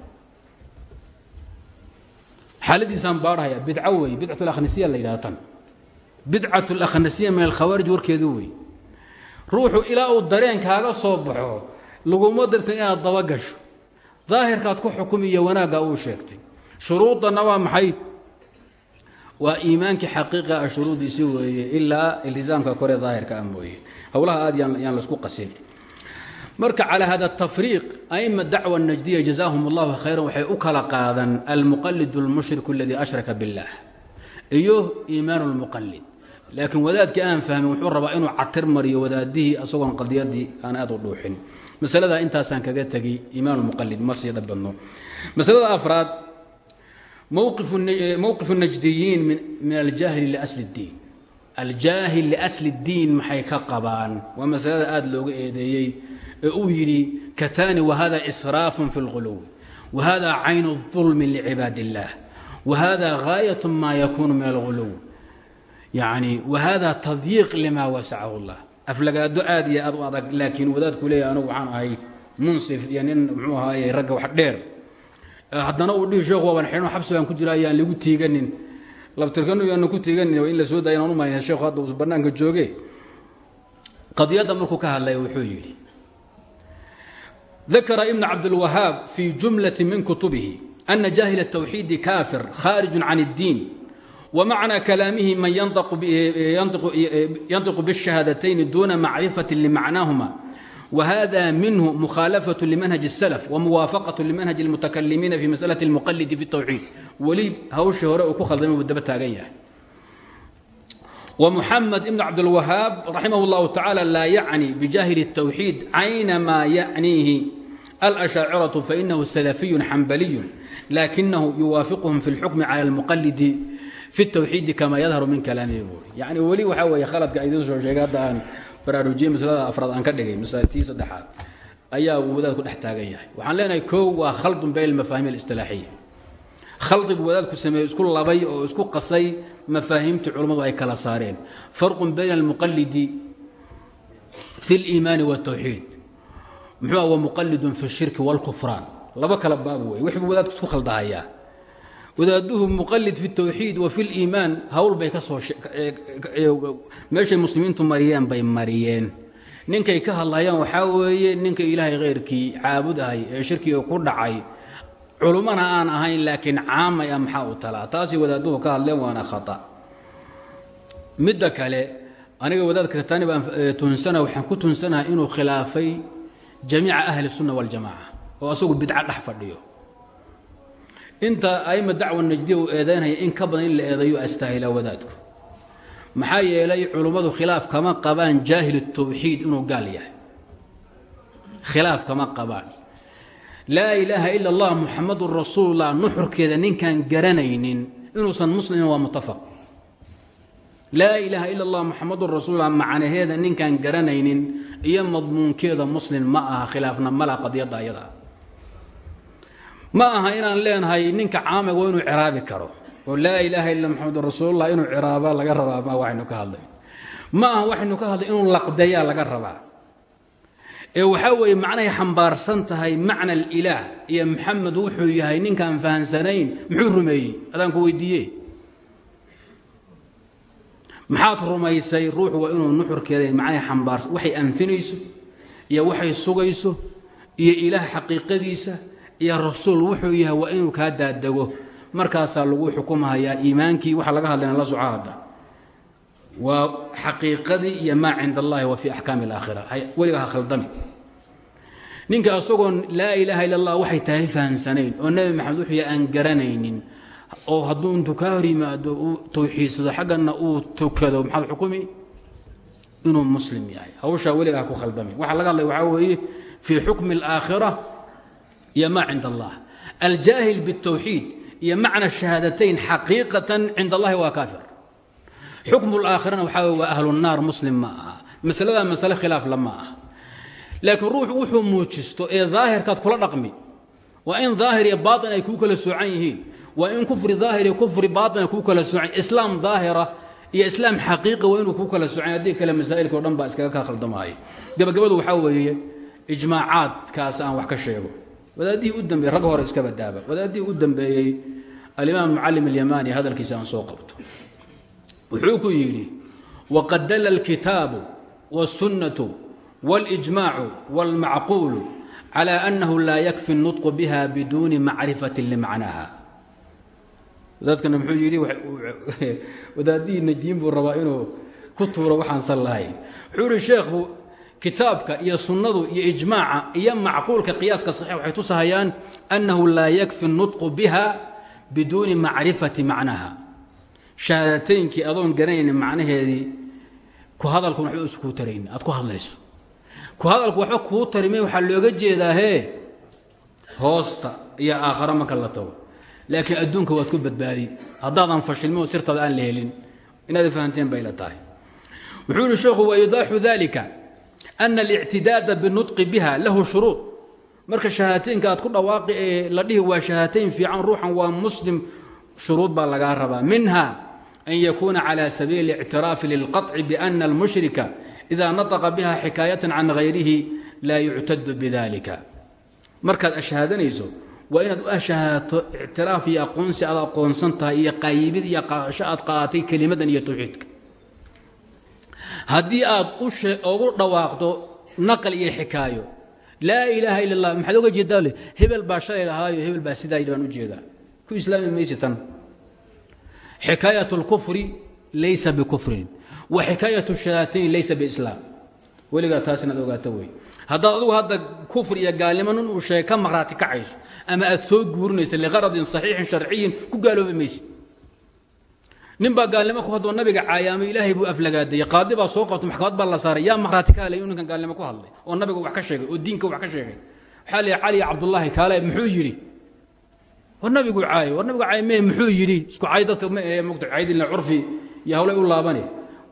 S1: Xaaladiisaan baadhaya bidco wey bidcat alakhnasiya la yidhaha tan. Bidcat alakhnasiya min alkhawaarij warkeedu wey ruuxu ilaa uu dareen kaaga soo baxo laguma dirtan inaad dabagasho daahirkaad ku xukumi iyo wanaagga uu sheegtay shuruudanna waa maxay waa iimaankii xaqiiqa ah shuruuddiisi weeye ilaa iltisaamka kore daahirka ah mooye howlaha aad yaan laisku qasin marka calaa hada tafriiq aima dacwa najdiya jazaahum allahu khayran waxay u kala qaadan almuqalid اlmushriku aladii ashraka biاllah iyo iimaan اlmuqalid laakiin wadaadkii aan fahmin wuxuu rabaa inuu catir mariyo wadaadihii asagoon qadiyadii aan aad u dhuuxin masalada intaasaan kaga tegay iimaan muqalid ma sii dhabadno masalada afraad mowqif الnajdiyiin min aljaahili liasli اddiin aljaahil liasli اddiin maxay ka qabaan waa masalada aad looga eedeeyey ee uu yidhi katani wahada israafun fi اlquluw wahada caynu الظulmi licibaad اllah wahada gaayaة ma yakunu min alغuluw yani wahada tadyiiq lima wasacahu اllah aflagaado aad iyo aad u adag laakiin wadaadku leeyahy anugu waxaan ahay munsif iyo nin mxuu ahaaye ragga wax dheer haddana uu dhihi sheekhu waaban xidhno xabsi baan ku jira ayaan lagu tiiganin laftirkanu yaana ku tiiganin in la soo daaya inaan u malayna sheekhu hadda uusan bannaanka jooge qadiyadda markuu ka hadlaya wuxuu yidhi dakara ibn cabdilwahaab fii jumlati min kutubihi ana jaahil الtawxiidi kaafir khaariju can اddiin ومعنى كلامه من ينطق, ينطق, ينطق بالشهادتين دون معرفة لمعناهما وهذا منه مخالفة لمنهج السلف وموافقة لمنهج المتكلمين في مسألة المقلد في التوحيد ولي هوش هراء كخل ضمن بدبتها جيه ومحمد بن عبد الوهاب رحمه الله تعالى لا يعني بجاهل التوحيد عين ما يعنيه الأشاعرة فإنه سلفي حنبلي لكنه يوافقهم في الحكم على المقلد في التوحيد كما يظهر من كلامه buuri يعني weli waxaa weeye khaladka idiin soo sheegay hadda aan baraarujiye masalada afraad aan ka dhigay masalatii saddexaad ayaa uu wadaadku dhex taagan yahay waxaan leenahay koow waa khaldun bayn almafaahim alistilaaxiya khaldi buu wadaadku sameeyey isku labay oo isku qasay mafaahiimtii culummadu ay kala saareen farqun bayna almuqalidi fi اliimaani wاtawxiid muxuu ah wa muqalidun fi اshirki wاlkufraan laba kala baab wey wixbuu wadaadku isku khaldahayaa wadaaduhu muqalid fi اtawxiid wa fi اliimaan hawl bay ka soo meeshay muslimiintu mariyeen bay mariyeen ninkay ka hadlayaan waxaa weeye ninka ilaahay khayrkii caabudahay ee shirkiga ku dhacay culummana aan ahayn laakiin caamay a maxaa u talaa taasi wadaaduhu ka hadleen waana khata midda kale aniga wadaadka katani baan tunsana waxaan ku tunsanahay inuu khilaafay jamiica ahli الsunna waاljamaca oo asagu bidca dhex fadhiyo inta aima dacwa najdiya uu eedaynaya in ka badan in la eedayo astaahilaa wadaadku. Maxaa yeelay culummadu khilaaf kama qabaan jaahil tawxiid inuu gaal yahay. Khilaaf kama qabaan. Laa ilaaha ila allah muxamadun rasuulullah nuxurkeeda ninkaan garanaynin inuusan muslimin waa mutafaq laa ilaaha ila allah muxamadun rasuulullah macnaheeda ninkaan garanaynin iyo madmuunkeeda muslim ma aha khilaafna mala qadiyadda ayadaa ma aha inaan leenahay ninka caamiga waa inuu ciraabi karo. oo laa ilaaha illa muxamadun rasuullah inuu ciraaba laga rabaa ma waxaynu ka hadlay. Ma aha waxaynu ka hadlay inuu laqdeeyaa laga rabaa. Ee waxaa weeye macnahay xambaarsan tahay macna alilaah iyo maxamed wuxuu yahay ninkaan fahansanayn muxuu rumeeyey? Adaan ku weydiiye maxaad rumaysay ruuxu waa inuu nuxurkeeda macnahay xambaarsan waxay anfinayso iyo waxay sugayso iyo ilaah xaqiiqadiisa iyo rasuul wuxuu yahay waa inuu kaa daadego. Markaasaa lagu xukumahayaa iimaankii waxa laga hadlayna la soco hadda. Waa xaqiiqadii iyo maa cinda allahi wa fii axkaami alaakhira weliga ha khaldami. Ninka asagoon laa ilaaha illa allah waxay tahay fahansanayn oo nebi maxamed wuxuu yahay aan garanaynin oo hadduu intuu kaa hor yimaado uu uu tukado. Maxaad xukumi? Inuu muslim yahay. Hawshaa weliga ku khaldami. Waxaa laga hadlaya waxaa weeye fii xukmi alaakhira iyo maa cinda allah. Aljaahil biاtawxiid iyo macna shahaadatayn xaqiiqatan cinda allahi waa kaafir. Xukmu laakhirana waxaa waa ahlunaar muslim ma aha. Masaladaa masale khilaaf lama aha. Laakiin ruuxu wuxuu muujisto ee daahirkaad kula dhaqmi. Waa in daahir iyo baain ay kuu kala soocan yihiin. Waa in kufri daahir iyo kufri baain ay kuu kala soocan islaam daahira iyo islaam xaqiiqi waa inuu kuu kala soocan haddii kale masaa'ilka o dhan baa iskaga ka khaldamaaya gabagabadu waxaa weeye ijmaacaadkaas aan wax ka sheego wadaadihii u dambeeyey rag hore iska badaaba wadaadihii u dambeeyey alimaam mucalim alyamani hadalkiisa aan soo qabto wuxuu ku yidhi waqad dala alkitaabu wاsunnatu wاlijmaacu wاlmacquulu calى annahu laa yakfi الnutqu biha biduuni macrifati limacnaha wadaadkana muxuu yidhi wadaadihii najdiin buu rabaa inuu ku tuuro waxaan san lahayn wuxuu yihi sheekhu kitaabka iyo sunnadu iyo ijmaaca iyo macquulka qiyaaska saxiix waxay tusahayaan annahu laa yakfi الnutqu biha biduuni macrifati macnaha. Shahaadataynkii adoon garanaynin macnaheedii ku hadalkun waxba isu kuu taraynin aad ku hadlayso. Ku hadalku waxba kuu tarimay waxaa looga jeedaa hee hoosta iyo aakharo marka laakiin adduunka waad ku badbaadi. Haddaadan fashilmin oo sirtaada aan la inaad fahanteen bay la tahay. Wuxuu sheekhu waidaaxu dalika ana alictidaada binutqi biha lahu shuruud marka shahaataynka aad ku dhawaaqi ee la dhihi waa shahaatayn fiican ruuxan waa muslim shuruud baa lagaa rabaa minha an yakuuna cala sabiili اlictiraafi lilqaطci biana almushrika ida nataqa biha xikaayatan can hayrihi laa yuctadu bidalika markaad ashhaadanayso waa inaad u ashahaato ictiraaf iyo aqoonsi aad aqoonsan tahay iyo qaayibid iyo qaasho aad qaaatay kelimadan iyo tawxiidka haddii aad ugu dhawaaqdo naqal iyo xikaayo laa ilaaha ila اllah maxaad oga jeedaa hebel baa shalay lahaayo hebel baa sidaa baan u jeedaa. Ku islaami maysi tan. Xikaayat اlkufri laysa bikufrin. Wa xikaayat shahaatayn laysa biislaam. Weligaa taas inaad ogaato wey. Haddaad adugu hadda kufr iyo gaalnimo nin uu sheeg ka maqhraati kacayso ama aad soo guurinaysa liqaradin saxiixin sharciyin ku gaaloobi maysid nin baa gaalnimo ku hadloo nabiga caayaamay ilaahay buu aflagaadayey qaadi soo qabto maxkamad baa la saaray yaa maqhraati ka halay inuu ninkan gaalnimo ku hadlay? Oo nabiga wax ka sheegay oo diinka wax ka sheegay. Waxaa la cali cabdullaahi kaale muxuu yidhi. War nabigu caayo war nabigu caay me muxuu yidhi isku cay dadka ma ee mogta caydilna curfi iyo hawlay u laabane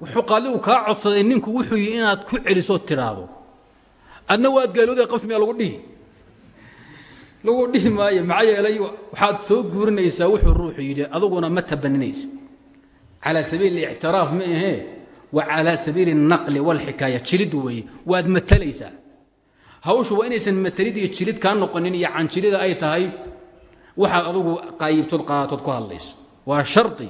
S1: wuxuu qaaligu kaa codsaday ninku wuxuu yidhi inaad ku celiso tidhaahdo adna waad gaalooday qabti lagu dhihi? Lagu dhihi maayo waxaad soo guurinaysaa wuxuu ruuxu yidhi aduguna ma tabaninaysa calaa sabiili ictiraaf ma ahee wa calaa sabiili الnaqli wاlxikaaya jilid weeye waad matalaysaa hawshu waa inaysan matalid iyo jilid kaa noqonin iyo canjilida ay tahay waxaad adugu qaayibtood qaatood ku hadlayso waa shari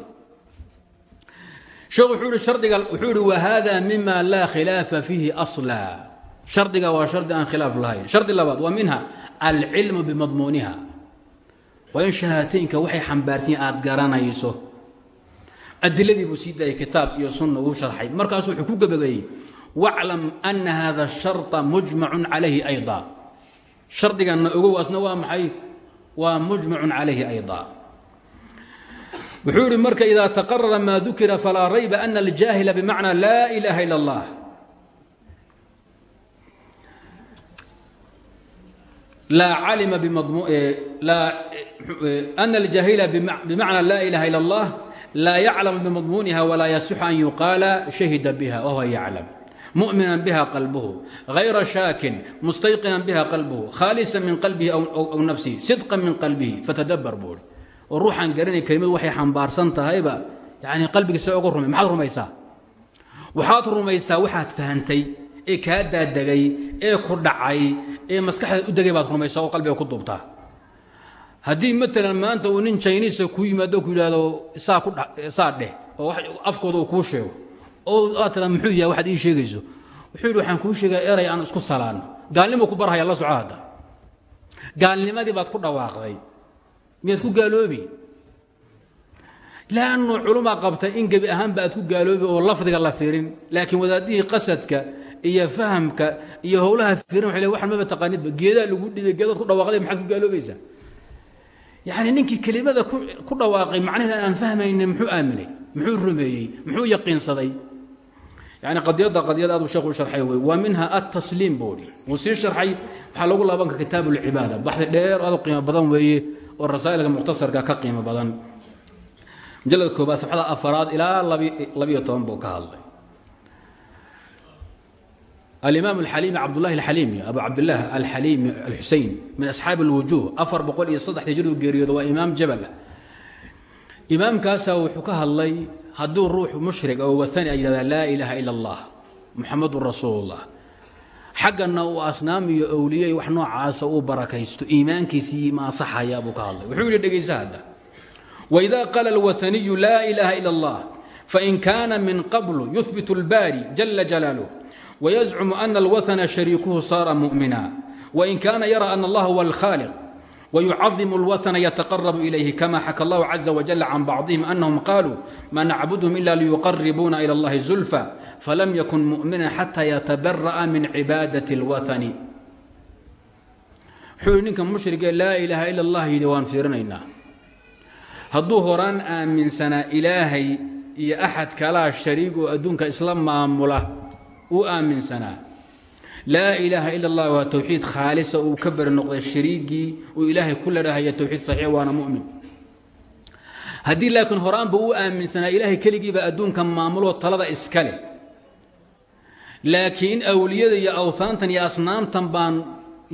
S1: sheekh wuxuu ihi hardiga wuxuu ihi wahada mima laa khilaafa fiihi asla shardiga waa shardi aan khilaaf lahayn shardi labaad waa minha alcilmu bimadmuuniha waa in shahaataynka waxay xambaarsan aad garanayso adiladii buu sii daayay kitaab iyo sunna uu sharxay markaasu wuxuu ku gebagaeyey waclam ana hada sharطa mujmacun calayhi ayضa shardiganna ogow asna waa maxay waa mujmacun calayhi ayضa wuxuu ihi marka ida taqarara ma dukira falaa rayba ana aljaahila bimacna laa ilaha ila اllah أن الجاهل بمعنى لا إله إلا laa yaclamu bimadmuuniha walaa yasixu an yuqaala shahida biha wahuwa yaclam. Muؤmina bha qalbhu غayra shaakin mustayqinan bha qalbhu khaalisa min qalbihi w nafsihi sidqan min qalbihi fatadabar buui oo ruuxaan garanay kelimadu waxay xambaarsan tahayba yani qalbigiisa oga rumay maxaad rumaysaa? Waxaad rumaysaa waxaad fahantay ee kaa daadegay ee ku dhacay ee maskaxdaad u degay baad rumaysaa oo qalbiga ku duubtaa haddii maalan maanta uu nin jiniisa ku yimaado ku yidhaahdo saa dheh oo afkooda uu kuu sheego. Oo aad tiraa muxuu yahay waxaad ii sheegayso. Wuxuu yidhi waxaan kuu sheegaa eray aan isku salaano gaalnimo ku barhaya la soco hadda. Gaalnimadii baad ku dhawaaqday. Miyaad ku gaaloobi? Lannu culumaa qabta in gebi ahaanba aad ku gaaloobi oo lafdiga la firin laakiin wadaadihii qasadka iyo fahamka iyo howlaha firin wa waxan maba taqaanidba geedaa lagu dhibay geedaad ku dhawaaqday maxaad ku gaaloobaysaa yacni ninkii kelimada ku dhawaaqay macnaheeda aan fahmaynin muxuu aaminay muxuu rumeeyey muxuu yaqiinsaday. Yani qadiyadda qadiyad aad uu sheekhu u sharxay wey waa minha atasliim buu hi wuu sii sharxay waxaa lagu laabanka kitaab ulcibaada baxdi dheer aad qiimo badan weeye oo rasaa'ilka mukhtasarka ka qiimo badan. Mujalada koobaad safxada afaraad ilaa labiyo toban buu ka hadlay alimaam alxaliimi cabdulahi alxaliimi abu cabdilah alxaliimi alxuseyn min asxaabi اlwujuuh afar boqol iyo saddex jir uu geeriyooda waa imaam jabal ah imaamkaasaa wuxuu ka hadlay hadduu ruux mushrig oo watani ay yidhahdaa laa ilaaha ila allah muxamadun rasuulullah xaggana uu asnaam iyo owliyey wax noocaasa uu barakaysto iimaankiisii ma ansaxayaa buu ka hadlay wuxuu yidhi dhegaysa hadda waidaa qaala alwataniyu laa ilaaha ila allah fain kaana min qablu yuhbit اlbaari jala jalaaluh wayزcumu ana اlwaثna shariikuhu saara muؤmina wain kana yara ana اllaha huwa اlkhاaliq wayucadimu اlwaثna yataqarabu ilayhi kama xaka اllahu caza wajal can bacضihim anahum qaluu ma nacbudhum ila liyuqaribuuna ilى اllahi zulfa falam yakun muؤmina xata yatabara'a min cibaadaة اlwaثni wuxuu yihi ninka mushrigee laa ilaaha ila اllah yidhi waan fiirinaynaa hadduu horaan aaminsanaa ilaahay iyo axad kalaa shariig oo adduunka isla maamula uu aaminsanaa laa ilaaha ila allah waa towxiid khaalisa uu ka bari noqday shariigii uu ilaahay ku ladhahaya towxiid saxiix waana mu'min. Haddii laakiin horaanba uu aaminsanaa ilaahay keligiiba adduunka maamuloo talada iska leh. Laakiin awliyada iyo awhaantan iyo asnaamtan baan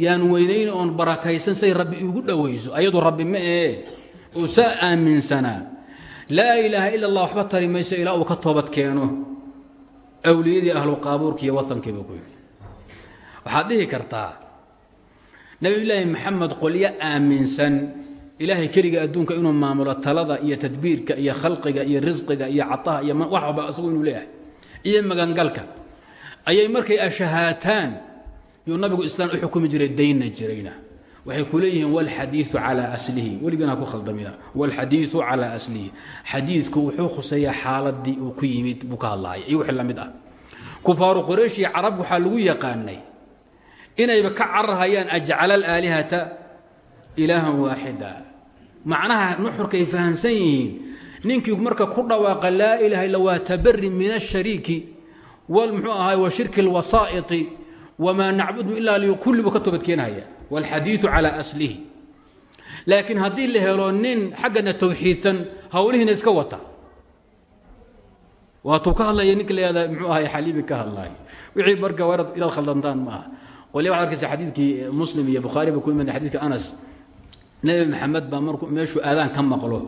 S1: yaan weynayn oon barakaysan say rabbi igu dhowayso ayadu rabbi ma ee uu saa aaminsanaa laa ilaaha ila allah waxba tari mayso ilaa uu ka toobad awliyadii ahlu qaabuurka iyo watankiiba ku yidhi. Waxaad dhihi kartaa nebiyulaahi maxamed qolyo aaminsan ilaahay keliga adduunka inuu maamulo talada iyo tadbiirka iyo khalqiga iyo risqiga iyo cataha iyo wax walba isagu inuu leeyahay iyo magangalka. Ayay markay ashahaataan yuu nabigu islaan u xukumi jiray daynna jirayna waxay ku leeyihiin wlxadiiu calaa aslihi. Weligiina ku khaldamina. Wlxadiiu calaa aslihi. Xadiidku wuxuu khuseeyaa xaaladii uu ku yimid buu ka iyo wixii la mid ah. Kufaaru waxaa lagu yaqaanay inayba ka cararhayaan ajcala alaalihata ilaahan waaxida. Macnaha nuxurka ay fahamsan marka ku dhawaaqa laa ilaha illa waa tabari min ashariiki mxuu ahaay wa shirki اlwasaa'iti wamaa nacbudu ilaa liyu kullibu ka toobadkeenhaya wاlxadiiu calى aslihi laakiin haddii la helo nin xaggana tawxiidsan hawlihiina iska wata waatuu ka hadlaya ninka la yahda mxuu ahay xaliimi ka hadlaay wixii marka warad ilaad khaldantaan ma aha qolya waxad arkaysa xadiidkii muslim iyo bukhaari ba ku imid xadidka anas nebi maxamed baa markuu meeshuu aadaan ka maqlo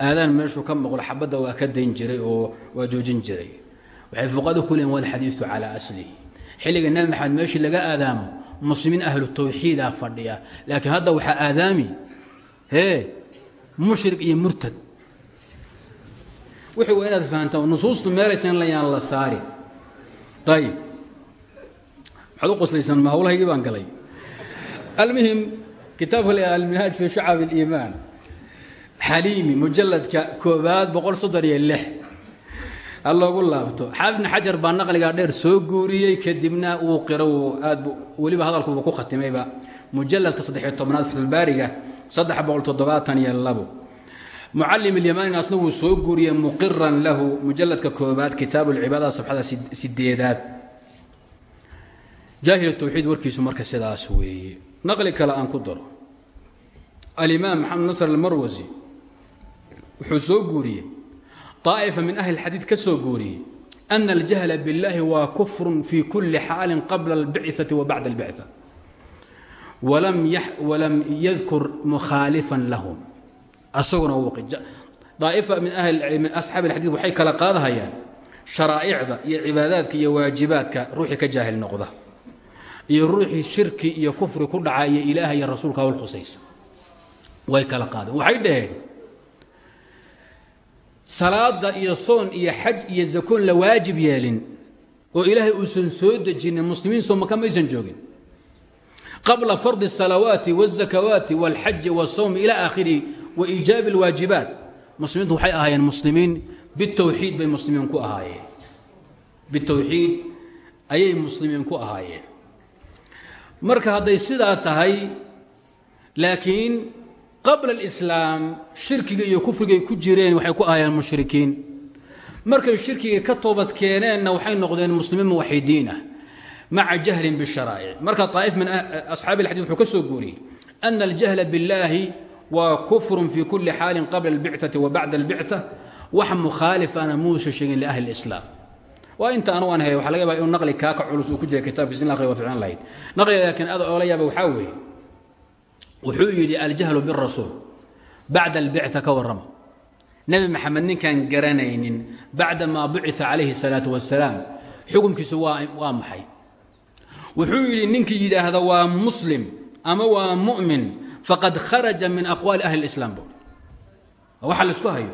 S1: aadaan meeshuu ka maqlo xabadda waa ka dayn jiray oo waa joojin jiray waxay fuqadu ku leeyiin walxadiidu calaa aslihi xilliga nebi maxamed meeshii laga aadaamo muslimiin ahlu tawxiidaa fadhiya. Laakiin hadda waxaa aadaami hee mushrik iyo murtad. Wixii waa inaad nusuustu meelaysan layaan la saari. Ayib maxaad u qoslaysaan ma hawlahaygii baan galay. Almuhim kitaabka la alminhaaj fi shacab اliimaan xaliimi mujaladka koobaad boqol soddon ha loogu laabto. Xaafid xajar baa naqligaa dheer soo guuriyey kadibna wuu qiro aad weliba hadalkuuba ku khatimayba mujaladka saddexiyo tobnaad fatxulbaariga saddex boqol toddobaatan iyo labo. Mucalim اlyamanin asna wuu soo guuriyey muqiran lahu mujaladka koobaad kitaabu اlcibaada safxada sideedaad. Jaahil tawxiid warkiisu marka sidaas weeye. Naqli kale aan ku daro. Alimaam maxamed nasr almarwasi wuxuu soo guuriyey طaa'ifa min ahli اlxadiid ka soo guuriyey ana aljahla biاllahi waa kufru fi kuli xaalin qabla اlbicثati wa bacda اlbicثa walam yadkur mukhaalifan lahum asaguna daa'ifa min asxaabi اlxadiid waxay kala qaadahayaan sharaa'icda iyo cibaadaadka iyo waajibaadka ruuxii ka jaahil noqda iyo ruuxii shirki iyo kufri ku dhaca iyo ilaaha iyo rasuulka hawl khusaysa way kala qaadeen waxay dhaheen salaada iyo soon iyo xaj iyo zakoon la waajib yeelin oo ilaahay uusan soo dejinin muslimiin soomaka maysan joogin qabla fardi الsalawaati wالzakawaati wاlxaji wالsawmi ila aakhirihi wa iijaabi اlwaajibaat muslimiintu waxay ahaayeen muslimiin bitowxiid bay muslimiin ku ahaayeen bitowxiid ayay muslimiin ku ahaayeen marka hadday sidaa tahay laakiin qabla alislaam shirkiga iyo kufrigay ku jireen waxay ku ahaayeen mushrikiin. Markay shirkiga ka toobad keeneenna waxay noqdeen muslimiin muwaxidiin ah maca jahlin bisharaaic marka aa'if min asxaabi alxadid wuxuu ka soo guuriyey ana aljahla billaahi waa kufrun fii kulli xaalin qabla albicati wa bacda albicta wax mukhaalifana muusa sheegin liahli islaam waa inta anugan haya waxa laga yaaba inuu naqli kaa ka culus uu ku jira kitaabkiis in la akhriya waa fiicnaan lahayd. Naqliga laakiin aad oola yaaba waxaa weeye wuxuu yidhi aljahlu birasuul bacda albicثa ka warrama nebi maxamed ninkaan garanaynin bacda maa bucita calayhi الsalaaةu wasalaam xukunkiisu waa maxay wuxuu yidhi ninkii yidhaahda waa muslim ama waa mu'min faqad kharaja min aqwaali ahli اlislaam buui waxa laisku hayo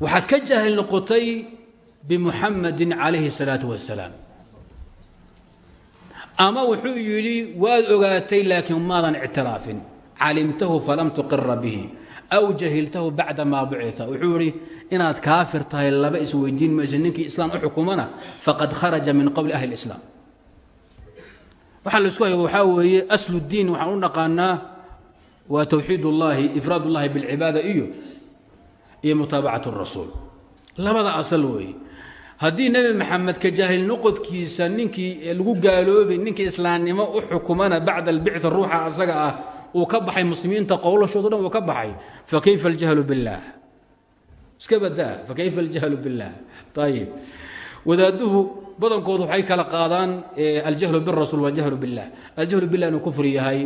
S1: waxaad ka jaahil noqotay bimuxamadi calayhi الsalaaةu wasalaam ama wuxuu yidhi waad ogaatay laakiin maadan ictiraafin. Calimtahu falam tuqira bihi. Aw jahiltahu bacda maa bucita wuxuu yidhi inaad kaafir tahay laba isweydiin mayse ninkii islaam u xukumana? Faqad kharaja min qowli ahli islaam. Waxaa la isku hay waxaa weeye asludiin waxaan u dhaqaanaa waa towxiid ullaahi ifraad ullahi bilcibaada iyo iyo mutaabacat rasuul. Labada asal weeye haddii nebi maxamed ka jaahil noqodkiisa ninkii lagu gaaloobay ninkii islaamnimo u xukumana bacda albicd ruuxa asaga ah uu ka baxay muslimiinta qowlashoodo dhan ka baxay fakayfa aljahlu billaah iska badaa fakayfa aljahlu billaah ayib wadaadduhu badankoodu waxay kala qaadaan aljahlu birasuul waljahlu billah. Aljahlu billah inuu kufri yahay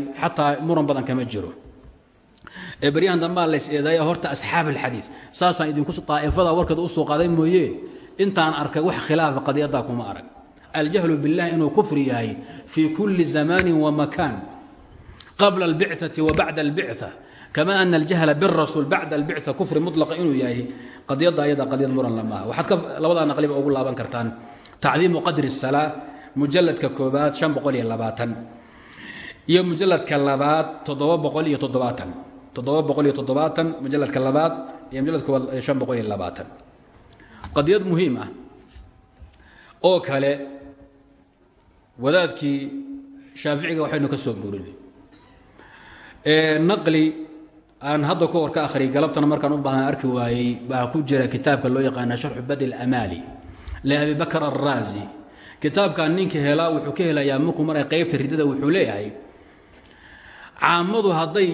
S1: muran badan kama jiro ee baryahan dambaa lays eedaaya horta asxaab alxadiid saasaan idinkus daa'ifada warkeeda u qaaday mooye. Intaan arkay wax khilaafa qadiyaddaa kuma arag. Aljahlu billahi inuu kufri yahay fii kulli zamaanin wa makaan qabla albicati wa bacda albicta kama ana aljahla birasuul bacda albicta kufri mutlaqa inuu yahay. Qadiyadda ayadaa qadiyad muran lamaaha waxaad ka labadaa naqliba ugu laaban kartaan. Tacdiimu qadri salaa mujalladka koobaad iyo mujalladka labaad mujaladka labaad iyo iyo labaatan. Qadiyad muhiim ah oo kale wadaadkii shaaficiga waxaynu ka soo guurinay naqli aan hadda ka hor ka akhriyay markaan u baahan arki waayey baa ku jira kitaabka loo yaqaana sharxu badi lamaali liabi bakr araazi kitaabkan ninka helaa wuxuu ka helayaa markuu maray qaybta ridada wuxuu leeyahay caamadu hadday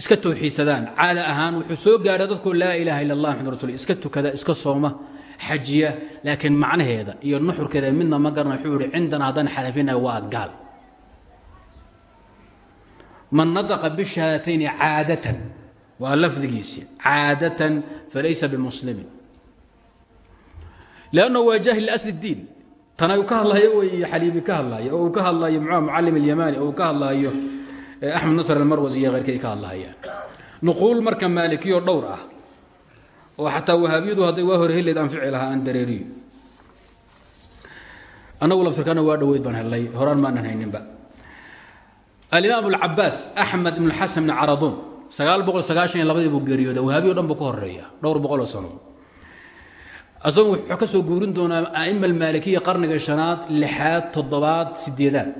S1: iska towxiidsadaan caada ahaan wuxuu soo gaadha dadku laa ilaaha illa allah maxamad rasul iska tukada iska sooma xajiya laakiin macnaheeda iyo nuxurkeeda midna ma garana. Wuxuu yihi cindana haddaan xalafinayo waa gaal. Man nadaqa bishahaatayni caadatan waa lafdigiisii caadatan falaysa bimuslimin. Lannahu waa jaahil liasli اdiin tana uu ka hadlayo wey xaliibi ka hadlaayo oo uu ka hadlaayo mucalim اlyamani oo uu ka hadlaayo axmed nasr almarwasi iyo keyrkay ka hadlaayaan nuquul marka maalikiyo dhowr ah oo xataa wahaabiyadu hadday waa hore heleed anfici lahaa aan dareeriyo. Annagu laftirkana waa dhoweyd baan hellay horaan maanan hayninba. Alimaam alcabaas axmed ibn xasan bn caraduun sagaal boqol sagaashan labadii buu geeriyooda wahaabiyo dhan ka horreeya dhowr boqoloo sano. Asagu wuxuu ka soo guurin doonaa aima almaalikiya qarniga shanaad lixaad toddobaad sideedaad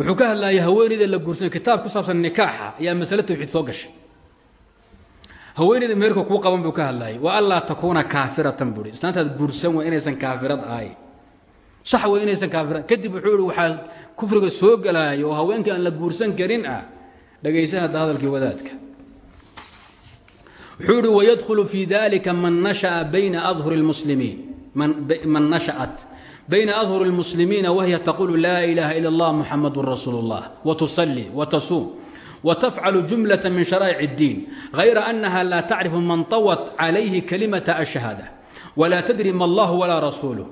S1: wuxuu ka hadlaaya haweeneyda la guursanay kitaab ku saabsan nikaaxa ayaa masale tawxiid soo gashay. Haweeneyda meerka kuu qaban buu ka hadlaayay. Wa anlaa takuuna kaafiratan buui islaantaad guursan waa inaysan kaafirad ahay. Sax waa inaysan kaafirad. Kadib wuxuu ihi kufriga soo galaaya haweenka aan la guursan karin ah dhagaysa hadda wadaadka. Wuxuu ihi wayadkhulu fii dalika man nasha'a bayna adhuri اlmuslimiin man nashaأat bayna adhuri اlmuslimiina wahiya taqulu laa ilaha ila اllah muxamadu rasuulu اllah wtusalli wtasuum wtafcalu jumlaة min sharaa'ic اddiin غayra أnaha la tacrifu man طawat calayhi kalimata ashhaada wla tadri ma allah wla rasuuluh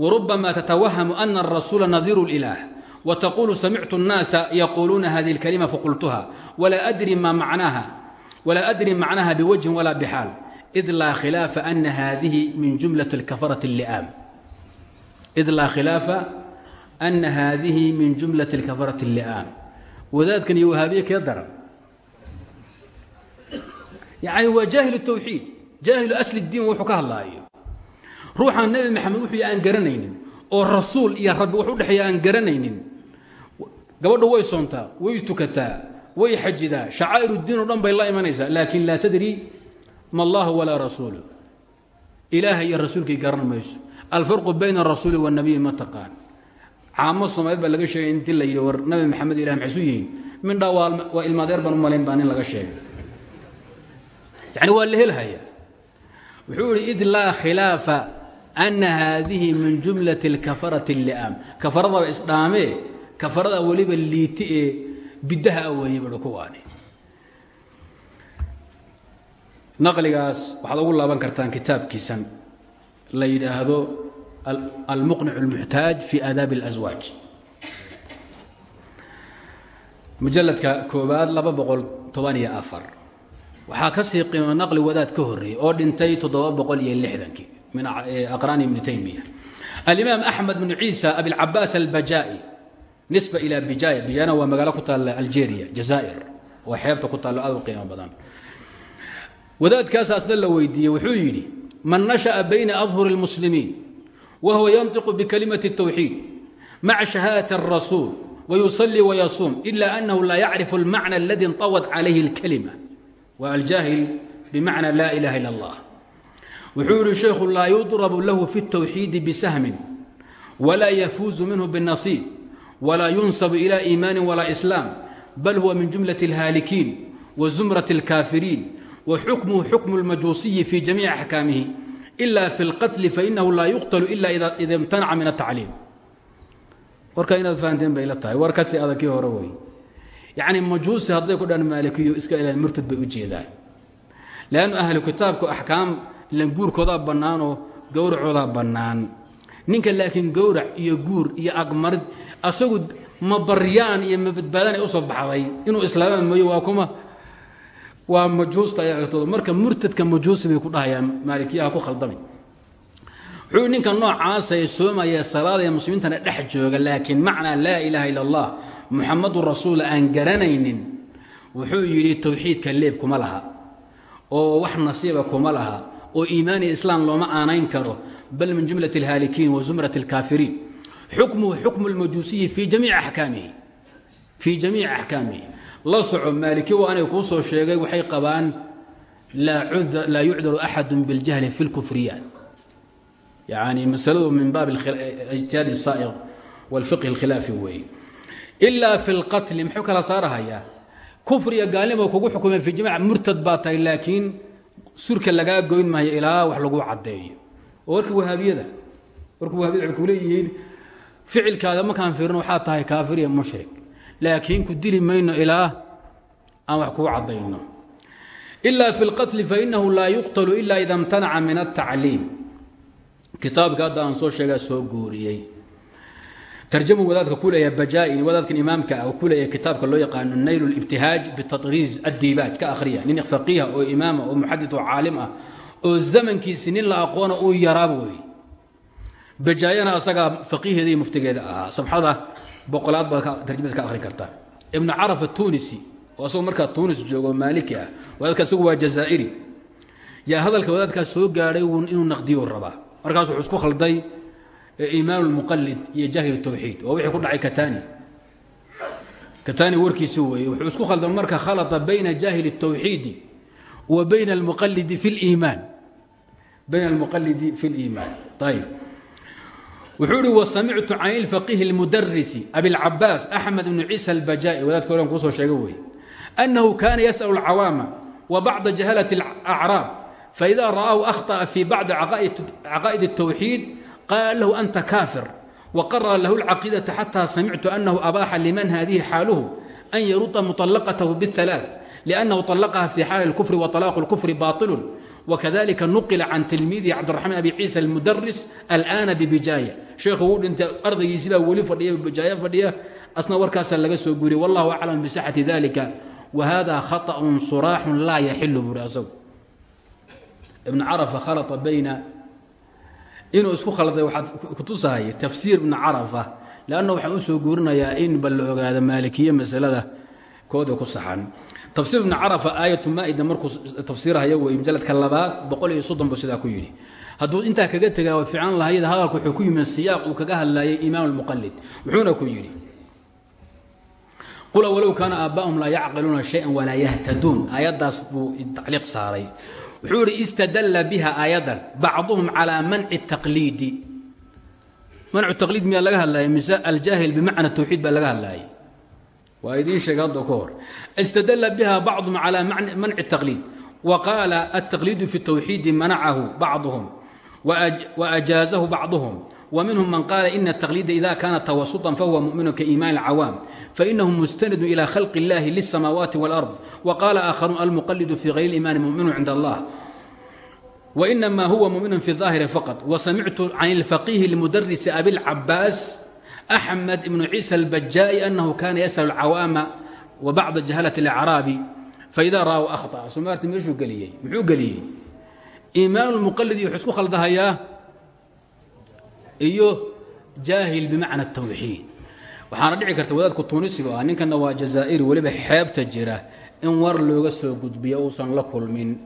S1: wrubama tatwahamu ana الrasuula nadiru اlilah wtaqulu samictu الnaasa yaquluuna hadihi اlkalima faqultuha wla adri ma macnaha wla adri macnaha bwajhin wla bxaal id laa khilaafa ana hadihi id laa khilaafa ana haadihi min jumlati kafarat اli'aan wadaadkan iyo wahaabiye kee daran? Yani waa jaahil tawxiid jaahilu asli diin wuxuu ka hadlaayo. Ruuxaan nebi maxamed wuxuu aan garanaynin. Oo rasuul iyo rabbi wuxu udhexeeya aan garanaynin. Gabadhu way soontaa way tukataa way xajidaa. Shacaair اdiin o dhan bay la imanaysaa laakin laa tadri ma allah walaa rasuul ilaaha iyo rasuulkii garan mayso alfarqu bayna arasuuli wاnabiyi ma taqaan caamo soomaalied baa laga sheegay intii la yidhi war nabi maxamed ilah maxay su yihiin mindhaa waa ilmaadeer baan u malayn baa nin laga sheegay yani waa la helhaya wuxuu ihi id laa khilaafa ana haadihi min jumlaة اlkafarati اli'aam kafaradaba isdhaamee kafarada weliba liiti ee bidaha a weeye bui kuwaani naqligaas waxaad ugu laaban kartaan kitaabkiisan la yidhaahdo almuqnic اlmuxtaaj fi aadaabi اlaswaaj mujaladka koobaad laba boqol toban iyo afar. Waxaa ka sii qiimo naqli wadaad ka horreeyey oo dhintay toddoba boqol iyo lixdankii min aqraani ibni taymiya alimaam axmed bnu ciisa abilcabaas albajaa'i nisba ilaa bijaya bijana waa magaalo ku taalla algeria jazaa'ir oo xeebta ku taallo aad u qiimo badan. Wadaadkaas asna la weydiiyey wuxuu yidhi man nasha'a bayna adhuri اlmuslimiin wa huwa yantiqu bikalimati الtawxiid maca shahaadati الrasuul wayusalii wayasuum ila anahu laa yacrifu اlmacna aladi inطawat calayhi اlkalima wa aljaahil bimacna laa ilaha ila اllah wuxuu yihi sheekhu laa yudrabu lahu fi الtawxiidi bisahmin walaa yafuuzu minhu bالnasiib walaa yunsabu ila iimaani walaa islaam bal huwa min jumlaة اlhaalikiin wa zumraة اlkaafiriin wxukmuhu xukmu اlmajuusiyi fii jamiici axkaamihi ila fi اlqatli fainahu laa yuqtalu ila ida imtanaca min atacliim warka inaad fahamteen bay la tahay war kasi adagkii hore wey. Yacni majuusi hadday ku dhan maalikiyo iska ilaa murtad bay u jeedaan leannu ahlu kitaabku axkaam ilan guurkoodaa bannaanoo gowracoodaa bannaan. Ninka laakiin gowrac iyo guur iyo agmarid asagu ma baryaan iyo ma badbaadaan ay u soo baxday. Inuu islaamaan mooye waa kuma waa majuusta ay agtooda marka murtadka majuusi bay ku dhahayaan. Maalikiyaha ku khaldamay wuxuu ninka noocaasa ee soomaya salaada ee muslimiintana dhex jooga laakiin macnaa laa ilaaha ila allah muxamadun rasuul aan garanaynin wuxuu yidhi towxiidka leeb kuma laha oo wax nasiiba kuma laha oo iimaan iyo islaam looma aanayn karo bal min jumlat alhaalikiin wa zumrat alkaafiriin xukmuhu xukmu lmajuusiyi fii jamiici axkaamihi la soco maaliki waa anay kuu soo sheegay waxay qabaan laa yucdaru axadu biاljahli fi اlkufriyaat yani masaladu min baab ijtihaad الsaa'iq wاlfiqh اlkhilaafi weeye ilaa fi اlqatli muxuu kala saarahayaa kufriga gaalnimo kugu xukumay fi jamiic murtad baa tahay laakiin surka lagaa goyn maayo ilaa wax lagu caddeeyo oo warka wahaabiyada warka wahabiyada waxay ku leeyihiin ficilkaada markaan fiirino waxaa tahay kaafir iyo mushrik laakiin ku dili mayno ilaa aan wax kuu caddayno. Ila fi اlqatli fainahu laa yuqtalu ila ida imtanaca min altacliim kitaabka hadda aan soo sheegaa soo guuriyey. Tarjamu wadaadka ku leeyahay bajaa-in wadaadkan imaamka ah ku leeyahay kitaabka loo yaqaano nayl اlibtihaaj bitatriiz addiibaaj ka akhriya nin faqiiha oo imaama oo muxadid oo caalim ah oo zamankiisi nin la aqoona uu yaraaba wey bajaayana asagaa faqiiheeda iyo muftigeeda ahaa sabxada boqolaad baad tarjamada ka akhrin kartaa ibnu caraf atunisi oo asagoo markaa tunis joogo maaliki ah wadaadka isagu waa jazaa'iri yaa hadalka wadaadkaas soo gaadhay inuu naqdiyo rabaa markaas wuxuu isku khalday iimaan lmuqalid iyo jaahil tawxiid waa wixii ku dhacay katani katani warkiisi weeye wuxuu isku khalday marka khalata bayna jaahil الtawxiidi wa bayna almuqalidi fi اliimaan bayna almuqalidi fi اliimaan ayib wuxuu ihi wasamictu can ilfaqihi اlmudarisi abilcabaas axmed bnu ciisa albajaa'i wadaadka oran kuusoo sheega weeye annahu kana yasأl اlcawaama wa bacda jahalat اlacraab faida ra'aahu akhطأa fi bacdi caqaa'id الtawxiid qaala lahu anta kaafir waqarara lahu اlcaqiidaةa xatى samictu anahu abaaxa liman hadihi xaaluhu an yaruda muطalaqatahu bالثalaaث لأnnahu طalaqaha fi xaali اlkufri وطalaaq اlkufri baطilu wkadalika nuqila can tilmiidihi cabdiraxmaan abi ciisa almudaris alana bibijaaya sheekhu wuu dhintay ardaygiisibaa weli fadhiya bijaaya fadhiya asna warkaasaa laga soo guuriyay wallahu aclam bisixati dalika wahada khaطأun suraaxun laa yaxilu buuri asagu ibn carafa khalaa bayna inuu isku khalday waxaad kutusahaya tafsiir ibn carafa lanna waxaan u soo guurinayaa in bal la ogaada maalikiye masalada kooda ku saxan tafsiir ibn carafa aayatu maaida markuu tafsiirhaya wey mujaladka labaad boqol iyo soddon ku yidhi. Hadduu intaa kaga tegaa way fiican lahayd hadalku wuxuu ku yimid siyaaq uu kaga hadlayay imaam almuqalid wuxuuna ku yidhi qul walow kaana aaba'ahum laa yacqiluuna shayan walaa yahtaduun. Aayaddaas buu tacliiq saaray. Wuxuu istadalla biha aayadan bacduhum calaa manci taqliidi. Mancu taqliid miyaa laga hadlayay mise aljaahil bimacna tawxiid baa laga hadlayay waa idiin sheega hadda ka hor istadalla biha bacduhum calaa manci taqliid wa qaala altaqliidu fi tawxiidi manacahu bacduhum waajaazahu bacduhum ومنهم من قال إن التقليد إذا كان توسطا فهو مؤمن كإيمان العوام فإنه مستند إلى خلق الله للسماوات والأرض وقال آخرون المقلد في غير الإيمان مؤمن عند الله وإنما هو مؤمن في الظاهر فقط وسمعت عن الفقيه المدرس أبي العباس أحمد بن عيسى البجاء أنه كان يسأل العوام وبعض جهلة الأعراب فإذا رأوا أخطأ سمارت ميشو قليي محو قليي إيمان المقلد يحسكو خلدها إياه iyo jaahil bimacna tawxiid waxaana dhici karta wadaadku tuunisiga ah ninkana waa jazaa'iri weliba xeebta jira in war looga soo gudbiyo uusan la kulmin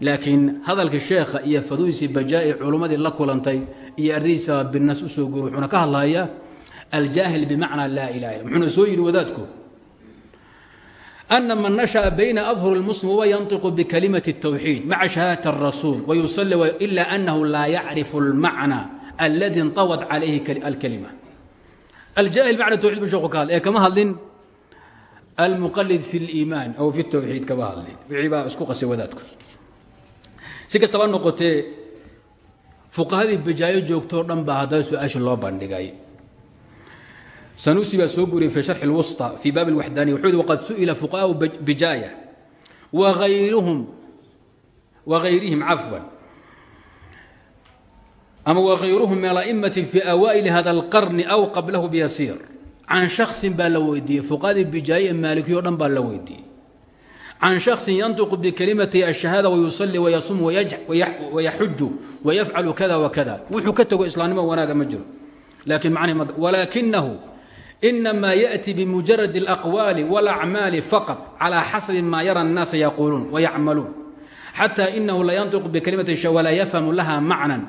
S1: laakiin hadalka sheekha iyo faduisi bajaa'i culummadii la kulantay iyo ardaydiisa binas usoo guuri wuxuuna ka hadlayaa aljaahil bimacnaa laa ilaha illa muxuuna soo yidhi wadaadku أن من نشأ بين أظهر المسلم وهو ينطق بكلمة التوحيد مع شهادة الرسول ويصلي إلا أنه لا يعرف المعنى الذي انطوت عليه الكلمة الجاهل معنى التوحيد بشوق قال إيه كما هذلين المقلد في الإيمان أو في التوحيد كما هذلين في عبارة اسكوك سواداتكم سيكس طبعا نقطة فقهاء بجاية جوكتور نمبا هذا سؤال الله باندقاي سنوسي بسوبري في شرح الوسطى في باب الوحداني وحود وقد سئل فقهاء بجاية وغيرهم وغيرهم عفوا أما وغيرهم من الأئمة في أوائل هذا القرن أو قبله بيسير عن شخص بالويدي فقاد بجاي مالكي ودن بالويدي can shaksin yanطiqu bikalimati الشhahaada wayusalii wayasum wayaxuju wayafcalu kada wakada wuxuu ka tego islaamnimo wanaaga ma jiro lakin walaakinahu inama yaأti bimujarad الأqwaali واlأcmaali faqط calى xasabi ma yara الnaasa yaquuluun wayacmaluun xatى inahu la yanطiqu bikalimati wala yafhamu laha macna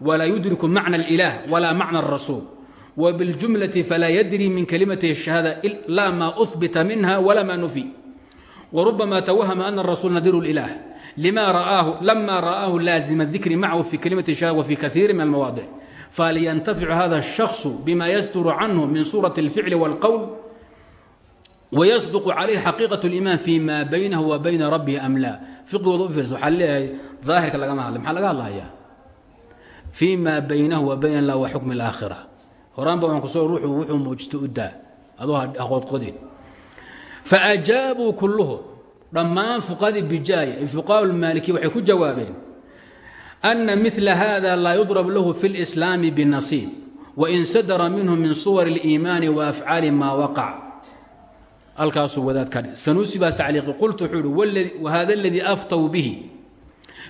S1: wla yudriku macna اlإlah wla macna الrasuul wbiاljumlaةi falaa yadri min kalimati الشhahaada la ma أhbita minha wla ma nufي وربما توهم أن الرسول نذير الإله لما رآه لما رآه لازم الذكر معه في كلمة الشهادة وفي كثير من المواضع فلينتفع هذا الشخص بما يستر عنه من صورة الفعل والقول ويصدق عليه حقيقة الإيمان فيما بينه وبين ربه أم لا فقه وضوء waxaa leeyahay ظاahirka lagama hadlay maxaa laga hadlayaa فيma baynahu wa bayn الله وxukم الآakhرة horaan ba waan kusoo ruuxu wuxuu muujista u daa adoo aqoodqodin faajaabuu kulluhum dhammaan fuqadii bijaaya ay fuqaha lmaalikiya waxay ku jawaabeen ana mila hada laa yudrab lahu fi اlislaami binasiib wain sadara minhu min suwar اliimaani waafcaali maa waqac halkaasuu wadaad ka sanuusi baa tacliiqi qultu wuxuu ihi whada اladii aftaw bihi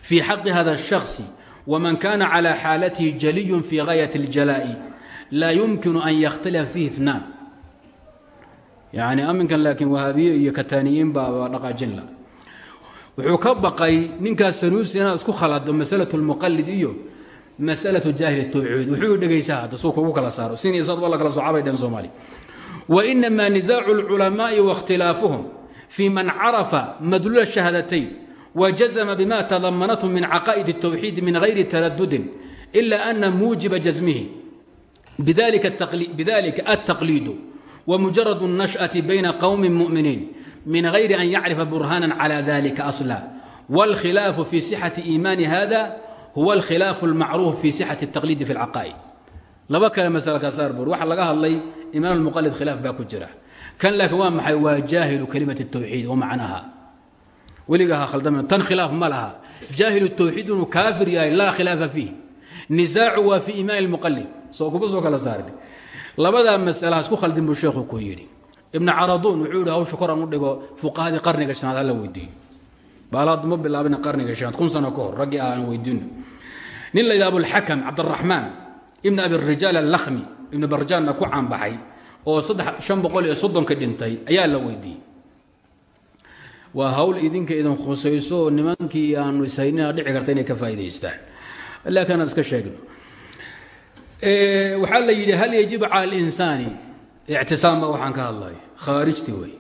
S1: fii xaqi hada الشhakhص wman kana calى xaalatihi jaliyun fi gaayaة اljalaa'i laa yumkinu an yakhtalifa fihi اثnaan yani aminkan laakiin wahaabiye iyo kataaniyiin baa dhaqaajinla wuxuu ka baqay ninkaas sanuusi inaad isku khalado masalatu lmuqalid iyo masalatu jaahil tawxiid wuxuu dhegaysaa hadda suu kugu kala saaro sin iyo sad waa la kala soocabay dhan soomaali wainamaa nisaacu lculamaai waاkhtilaafuhum fii man carafa madluula shahaadatayn wajazma bima tadamanathu min caqaa'id الtawxiid min gayri taradudin ila ana muujiba jasmihi bidalika ataqliidu ومجرد النشأة بين قوم مؤمنين من غير أن يعرف برهانا على ذلك أصلا والخلاف في صحة إيمان هذا هو الخلاف المعروف في صحة التقليد في العقائد laba kale masale ka saar bur waxa laga hadlay imaam almuqalid khilaaf baa ku jira kan laakiin waa maxay waa jaahilu kalimati الtawxiid wa macnaha weligaa ha khaldame tan khilaaf ma laha jaahilu الtawxiid inuu kaafir yahay laa khilaafa fiih nisaacu waa fi iimaan اlmuqalid soo kuma soo kala saarin labadaa masalaha isku khaldin buu sheekhu ku yidhi ibnu caraduun wuxuu yidhi hawsha koran u dhigo fuqahadii qarniga shanaad hala weydiiyo baalaad ma bilaabina qarniga shanaad kun sano ka hor aan weydiino nin la yidhaha abulxakam cabdiraxmaan ibn abi rijaal allakhmi ibnu barjaanna ku caanbaxay oo shan boqol iyo soddonka dhintay ayaa la weydiiyey waa hawl idinka idin khusayso nimankii aanu ishaynina dhici karta inay ka faa'idaystaan laakiin aan iska sheegno. Waxaa la yidhi hal yajibu cala اlinsaani ictisaamba waxaan ka hadlay khawaarijti wey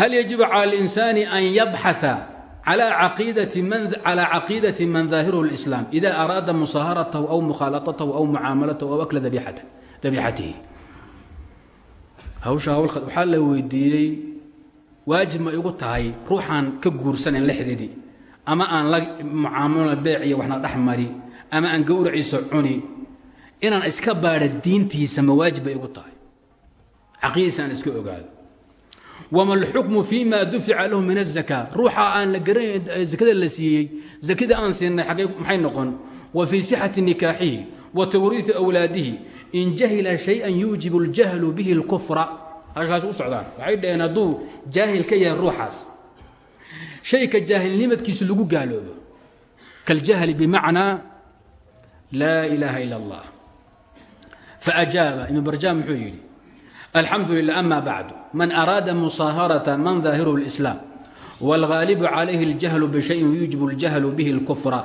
S1: hal yajibu cala اlinsaani an yabxaثa calى caqiidati man daahiruhu اlislaam ida araada musaharatahu aw mukhaalatahu aw mucaamalatahu aw akla dabiixatihi hawsha waxaa la weydiiyey waajib ma igu tahay ruuxaan ka guursanan lexdeedii ama aan la mucaamalo beeciyo waxna dhex mari ama aan gowraciisa cuni inaan iska baadha diintiisa mawaajib bay igu tahay caqiidisaan iska ogaado. Wama alxukmu fi ma dufica lahu min azakaa ruuxa aan la garanayn zakada la siiyey zakada aan siinay age maxay noqon? Wa fii sixati nikaaxihi wa tawriihi awlaadihi. In jahila shayan yuujibu ljahlu bihi اlkufra halkaas u socdaan. Waxay dhaheen hadduu jaahil ka yahay ruuxaas shayka jaahilnimadkiisa lagu gaaloobo. Kaljahli bimacnaa laa ilaaha ila اllah faajaaba ibn barjaan muxuu yidhi الحamdu لله أmا bعd maن أrاada مصاهرة man ظاahirه الإسلام والغاaلب عaليه الجهل بشhيء يuجب الجهل bه الكفر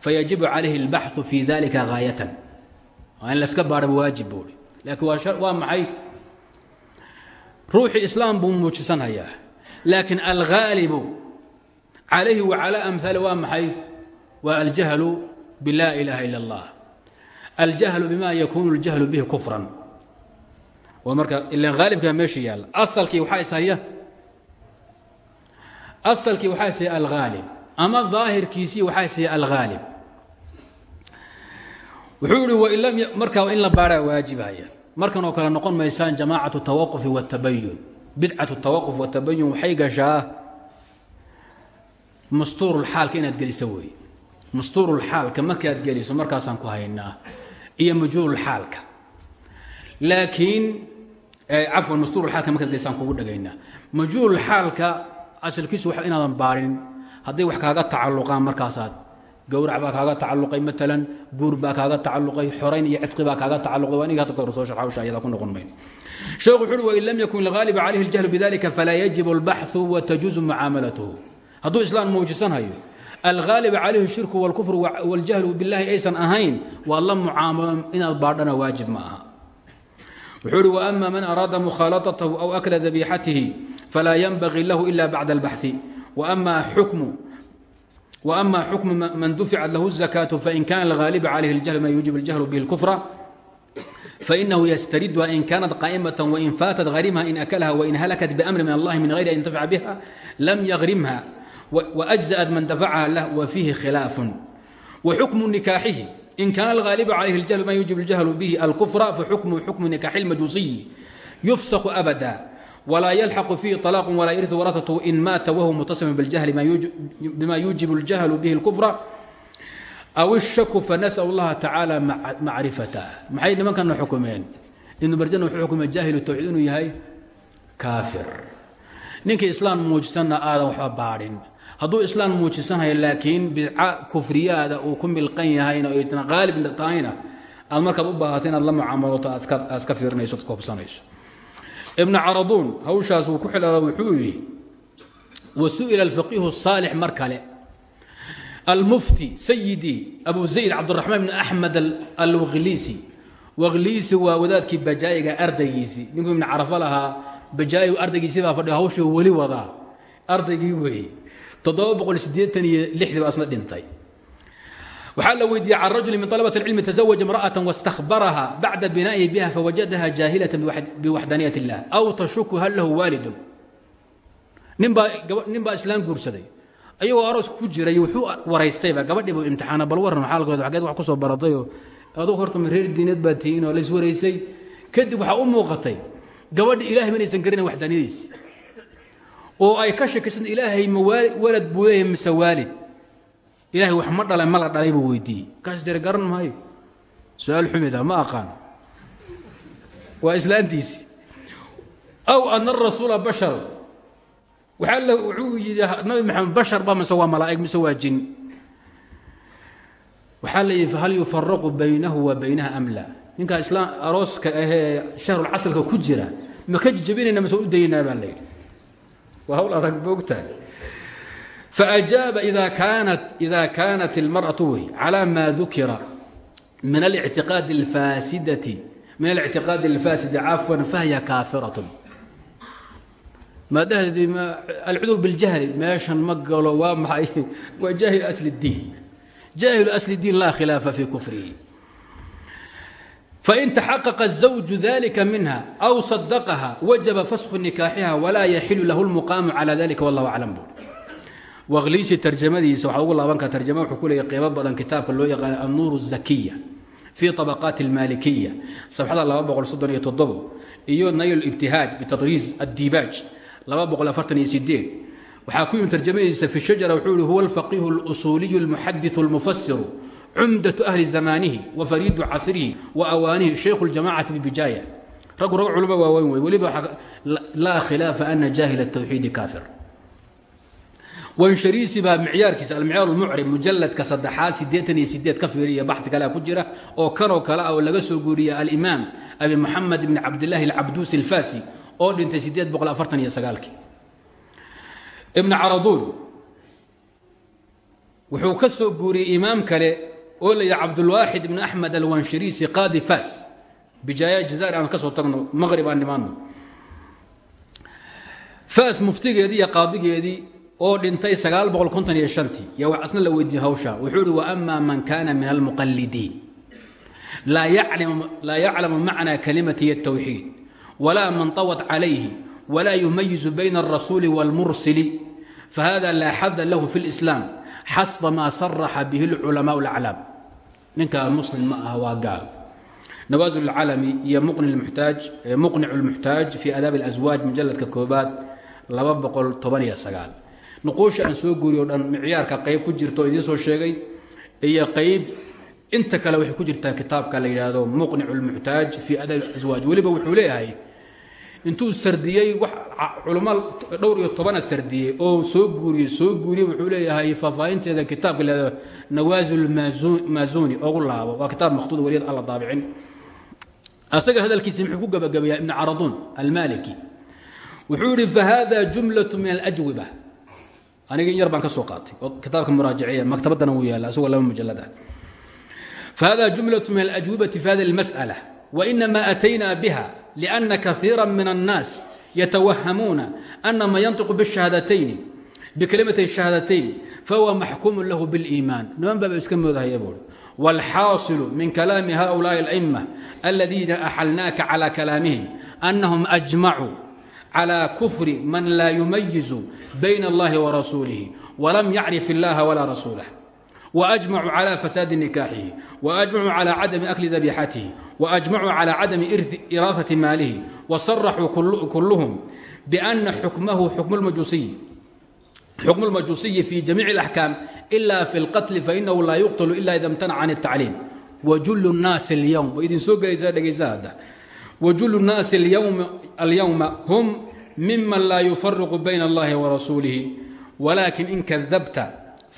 S1: فيجب عaليه البحث في ذلكa غاaية waa in laska baara waajib bui lakin waa maxay ruuxii iسlاam buu muujisanhayaa laakiin الغاaلب عalayhi وعalى أمثاaل waa maxay waa الجهل بلا إلaha إلا الله aljahlu bima yakuunu اljahlu bihi kufran waa marka ilan haalibka meesha yaalla asalkii waxaa ishaya asalkii waxaa ishaya alghaalib ama daahirkiisii waxaa ishaya alghaalib wuxuu ihi wainlam markaa in la baaraa waajibaya markan oo kale noqon maysaan jamaacatu tawaqufi watabayun bidcatu tawaquf watabayun waxay gashaa mastuurulxaalka inaad geliso weeye mastuurulxaalka markaad geliso markaasaan ku haynaa. Iyo majhuululxaalka laakiin cafwan mastuurulxaalka markaad gelisaan kugu dhagaynaa majhuululxaalka asalkiisu wa inaadan baarin hadday wax kaaga tacalluqaan markaasaad gowrac baa kaaga tacalluqay maalan guur baa kaaga tacalluqay xorayn iyo cidqi baa kaaga tacalluqay waa iniga hadda kahor soo hawsha ayada ku noqon mayno sheekhu wuxu uhi wain lam yakun ilghaaliba calayhi اljahlu bidalika falaa yajibu اlbaxثu watajuuzu mucaamalatuhu hadduu islaan muujisanhayo alghaaliba calayhi shirku wاlkufru wاljahlu biاllahi aysan ahayn waa la mucaamalo inaad baadhana waajib ma aha wuxuu uhi waama man araada mukhaalatahu aw akla dabiixatihi falaa yanbagii lahu ila bacda اlbaxثi waama xukmu وأma xukم man duficat lahu الزakاة fain kana الغاaliba عalayh الجهل ma yuجib الجهل bه الكفرa faإnahu ystridha in kanat qائmaة وin faatat غarimha in أklha وin halkt بأmri min اllahi min غayri an yntafca bha lam yغrimha وأجزأت man dafcaha lah وfiihi khilaaف وxukmu نikaaxihi in kana الغاaliba عalayh الجهل ma yuجib الجهل bه الكفرa faxukmu xukmu نikaaxi الmajuusiyi yufsq أbدا wlaa yalxaqu fiihi طalaaq walaa yariu warasatu in maata wahuwa mutasima biاljahli bima yuujib اljahlu bihi اlkufra aw الshaku fanasأl اllaha tacaala macrifatah maxay nimankana xukumeen ibnu barjana wuxuu xukumay jaahilu tawxiid inuu yahay kaafir ninkii islaam muujisanna aadan waxba baadhin hadduu islaam muujisanhayo laakiin bidca kufriyaada uu ku milqan yahayna oyna qaalib tahayna aad markaad u baahato inaad la mucaamaloto aad iska fiirinayso ad koobsanayso. Ibn caraduun hawshaas wuu ku xilala wuxuu yidhi wa su'ila alfaqiihu saalix mar kale. Almufti sayidii abu zayd cabdiraxmaan bn axmed alwakliisi wakliisi waa wadaadkii bajaayiga ardaygiisii ninkuu ibn carafo lahaa bajaayigu ardaygiisii baa fadhiya hawshuu weli wadaa iyo lixdii baa isna dhintay waxaa la weydiiyey can rajuli min طalabaة اlcilmi تزawج امrأة واstakbaraha bacda binaa'ihi biha fawajadaha jaahilaة biwaxdaniyat الlah aw tashuku hal lahu waalidu ninbaa nin baa islaan guursaday ayagoo aroos ku jiray wuxuu waraystayba gabadhii buu imtixaana bal waran xaalkooda xageed wax ku soo baratayoo adugu horta ma reer diineed baa tihiin oo lays waraysay kadib waxaa u muuqatay gabadhi ilahay manaysan garanayn waxdaniyadiisi oo ay ka shakisan ilaahay ma walad buu leeyahay mise waalid ilahay wax ma dhala ma la dhalay buu weydiiyey. Kaas dere garan maayo. Su'aal xumida ma aqaan. Waa islaantiisi. Aw ana arasuula bashar. Waxaa la wuxuu yidhi nabi maxamed bashar ba mise waa malaa'ig mise waa jin. Waxaa la yidhi fahal yufaraqu baynahu wa baynaha am ninkaa islaam arooska ahee shahrulcasalka ku jira ma ka jijabinayna mise u daynaa baa la yidhi waa hawl adag boogtahay فأجاaب إذا كانت المرأة wy على ما ذukira من الاعتiقاad الفاسد عفوا فهي كاaفرة الcذر بالجهل meeشhan ma galo waa maay waa جاهل أسل الدين جاهل أسل الدين لا khلاaف في كفره فإن تحقق الزوج ذلك منها أو صدقها وجب فسخ نكاحها ولا يحل له المقام على ذلك والله أعلم waqliisi tarjamadiisa waxaa ugu laaban kara tarjama wuxuu ku leeyahy qiimo badan kitaabka loo yaqaano annuur الzakiya fii طabaqaati اlmaalikiya safxada laba boqol soddon iyo toddobo iyo nayl ibtihaaj bitadriis addibaaj laba boqol afartan iyo sideed waxaa ku yimi tarjamadiisa fi shajara wuxuu yihi huwa alfaqihu اlusuuliyu اlmuxadiثu اlmufasiru cumdau ahli zamaanihi wa fariidu casrihi wa awaanihi shaykhu اljamacati bibijaaya raggu rag culmo waaweyn wey weliba laa khilaafa ana jaahil tawxiidi kaafir. Wanshariisi baa micyaarkiisa almicyaar lmucrim mujaladka saddexaad siddeetan iyo sideed ka fiiriya baxdi kalea ku jira oo kanoo kale ah oo laga soo guuriya alimaam abi moxamed bni cabdillaahi alcabduusi alfasi oo dhintay sideed boqol afartan iyo sagaalkii. Ibn caraduun wuxuu ka soo guuriyey imaam kale oo la yidhi cabdulwaaxid ibni axmed alwanshariisi qaadi fas bijaaya jazair aan ka soo tagno maqrib aan nimaano fas muftigeedii iyo qaadigeedii oo dhintay sagaal boqol konton iyo shantii yaa wax asna la weydiiyey hawsha wuxuu ihi wa ama man kana min almuqallidiin laa yaclamu macna kalimati الtawxiid walaa man طawat calayhi walaa yumayizu bayna الrasuuli wاlmursili fahada laa xada lahu fi اlislaam xasba ma saraxa bihi اlculamaء اlaclaam ninkaa muslim ma aha waa gaal nawaasil اlcalami iyo muqnic اlmuxtaaj fi adaab اlaswaaj mujaladka koobaad laba boqol toban iyo sagaal nuquusha aan soo guuriy o dhan micyaarka qayb ku jirta oo idiin soo sheegay iyo qayb inta kale waxay ku jirtaa kitaabka la yidhaahdo muqnic lmuxtaaj fii adaab aswaaj weliba wuxuu leeyahay intuu sardiyey culma dhowr iyo tobana sardiyey oo soo guuriyey soo guuriyey wuxuu leeyahay faafaahinteeda kitaabka laa nawaasil maazuni ogu laabo. Waa kitaab maqtuud waliyad alla daabicin. Asaga hadalkiisi muxuu ku gabagabeeyaa ibn caraduun almaliki wuxuu yidhi fahada jumlatu min alajwiba. Aniga in yar baan ka soo qaatay oo kitaabka muraajiciya maktabaddana wuu yaalla asagoo laba mujalada ah. fahada jumlatu min alajwibati fi hadi almas'ala wainama atayna biha لأن كثيرا من الناس يتوهمون أن ما ينطق بالشهادتين بكلمة الشهادتين فهو محكوم له بالإيمان نمان باب اسكمودها يقول والحاصل من كلام هؤلاء الأئمة الذين أحلناك على كلامهم أنهم أجمعوا على كفر من لا يميز بين الله ورسوله ولم يعرف الله ولا رسوله وأجمعوا على فساد نكاحه وأجمعوا على عدم أكل ذبيحته وأجمعوا على عدم إراثة ماله وصرحوا كل كلهم بأن حكمه حكم المجوسي حكم المجوسي في جميع الأحكام إلا في القتل فإنه لا يقتل إلا إذا امتنع عن التعليم وجل الناس اليوم وإذن سوق هذا وجل الناس اليوم اليوم هم ممن لا يفرق بين الله ورسوله ولكن إن كذبت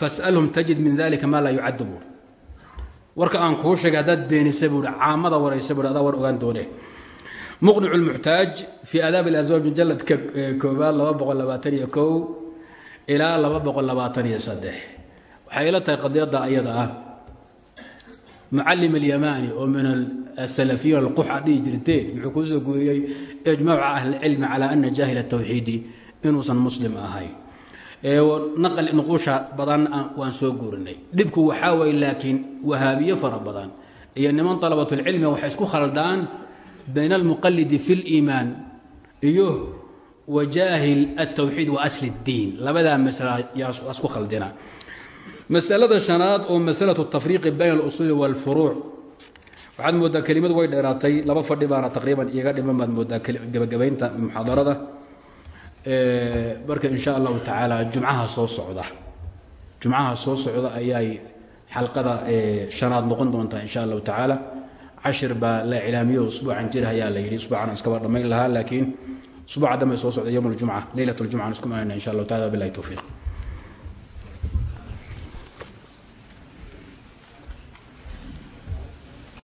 S1: فاسألهم تجد من ذلك ما لا يعد بور warka aan kuu sheegay haddaad beenisa buuri caamada waraysa buuri adaa war ogaan doone muqnic lmuxtaaj fii aadaab alaswaaj mujaladka koobaad laba boqol labaatan iyo kow ilaa laba boqol labaatan iyo saddex waxay ila tahay qadiyadda ayada ah mucalim alyamaani oo min asalafiyiin alquxa dhihi jirtee muxuu kuu soo gooyey ijmaacu ahlicilmi calaa ana jaahil tawxiidi inuusan muslim ahayn naqal nuquusha badan waan soo guurinay. Dhibku waxaa waye laakiin wahaabiyo fara badan. Iyo niman alabatulcilmi waxay isku khaldaan bayna almuqalidi fi liimaan iyo wajaahil altawxiid wa asli اddiin labadaa masala yaa isku khaldina. Masalada shanaad oo masalatu tafriiqi bayna alusuuli wاlfuruuc waxaad moodaa kelimadu way dheeraatay. Laba fadhi baana taqriiban iiga dhiman baad moodaa gebagabaynta muxaadarada marka in sha allahu jumcaha soo socda. Jumcaha soo socda ayay xalqada shanaad noqon doontaa in sha allahu tacaala. Cashir la cilaamiyo usbuucan jir ayaa la yidhi usbuucan iskaba dhammayn lahaa laakiin usbuuca dambe soo socda yowm aljumca leylat aljumca aan isku maanayna in sha allahu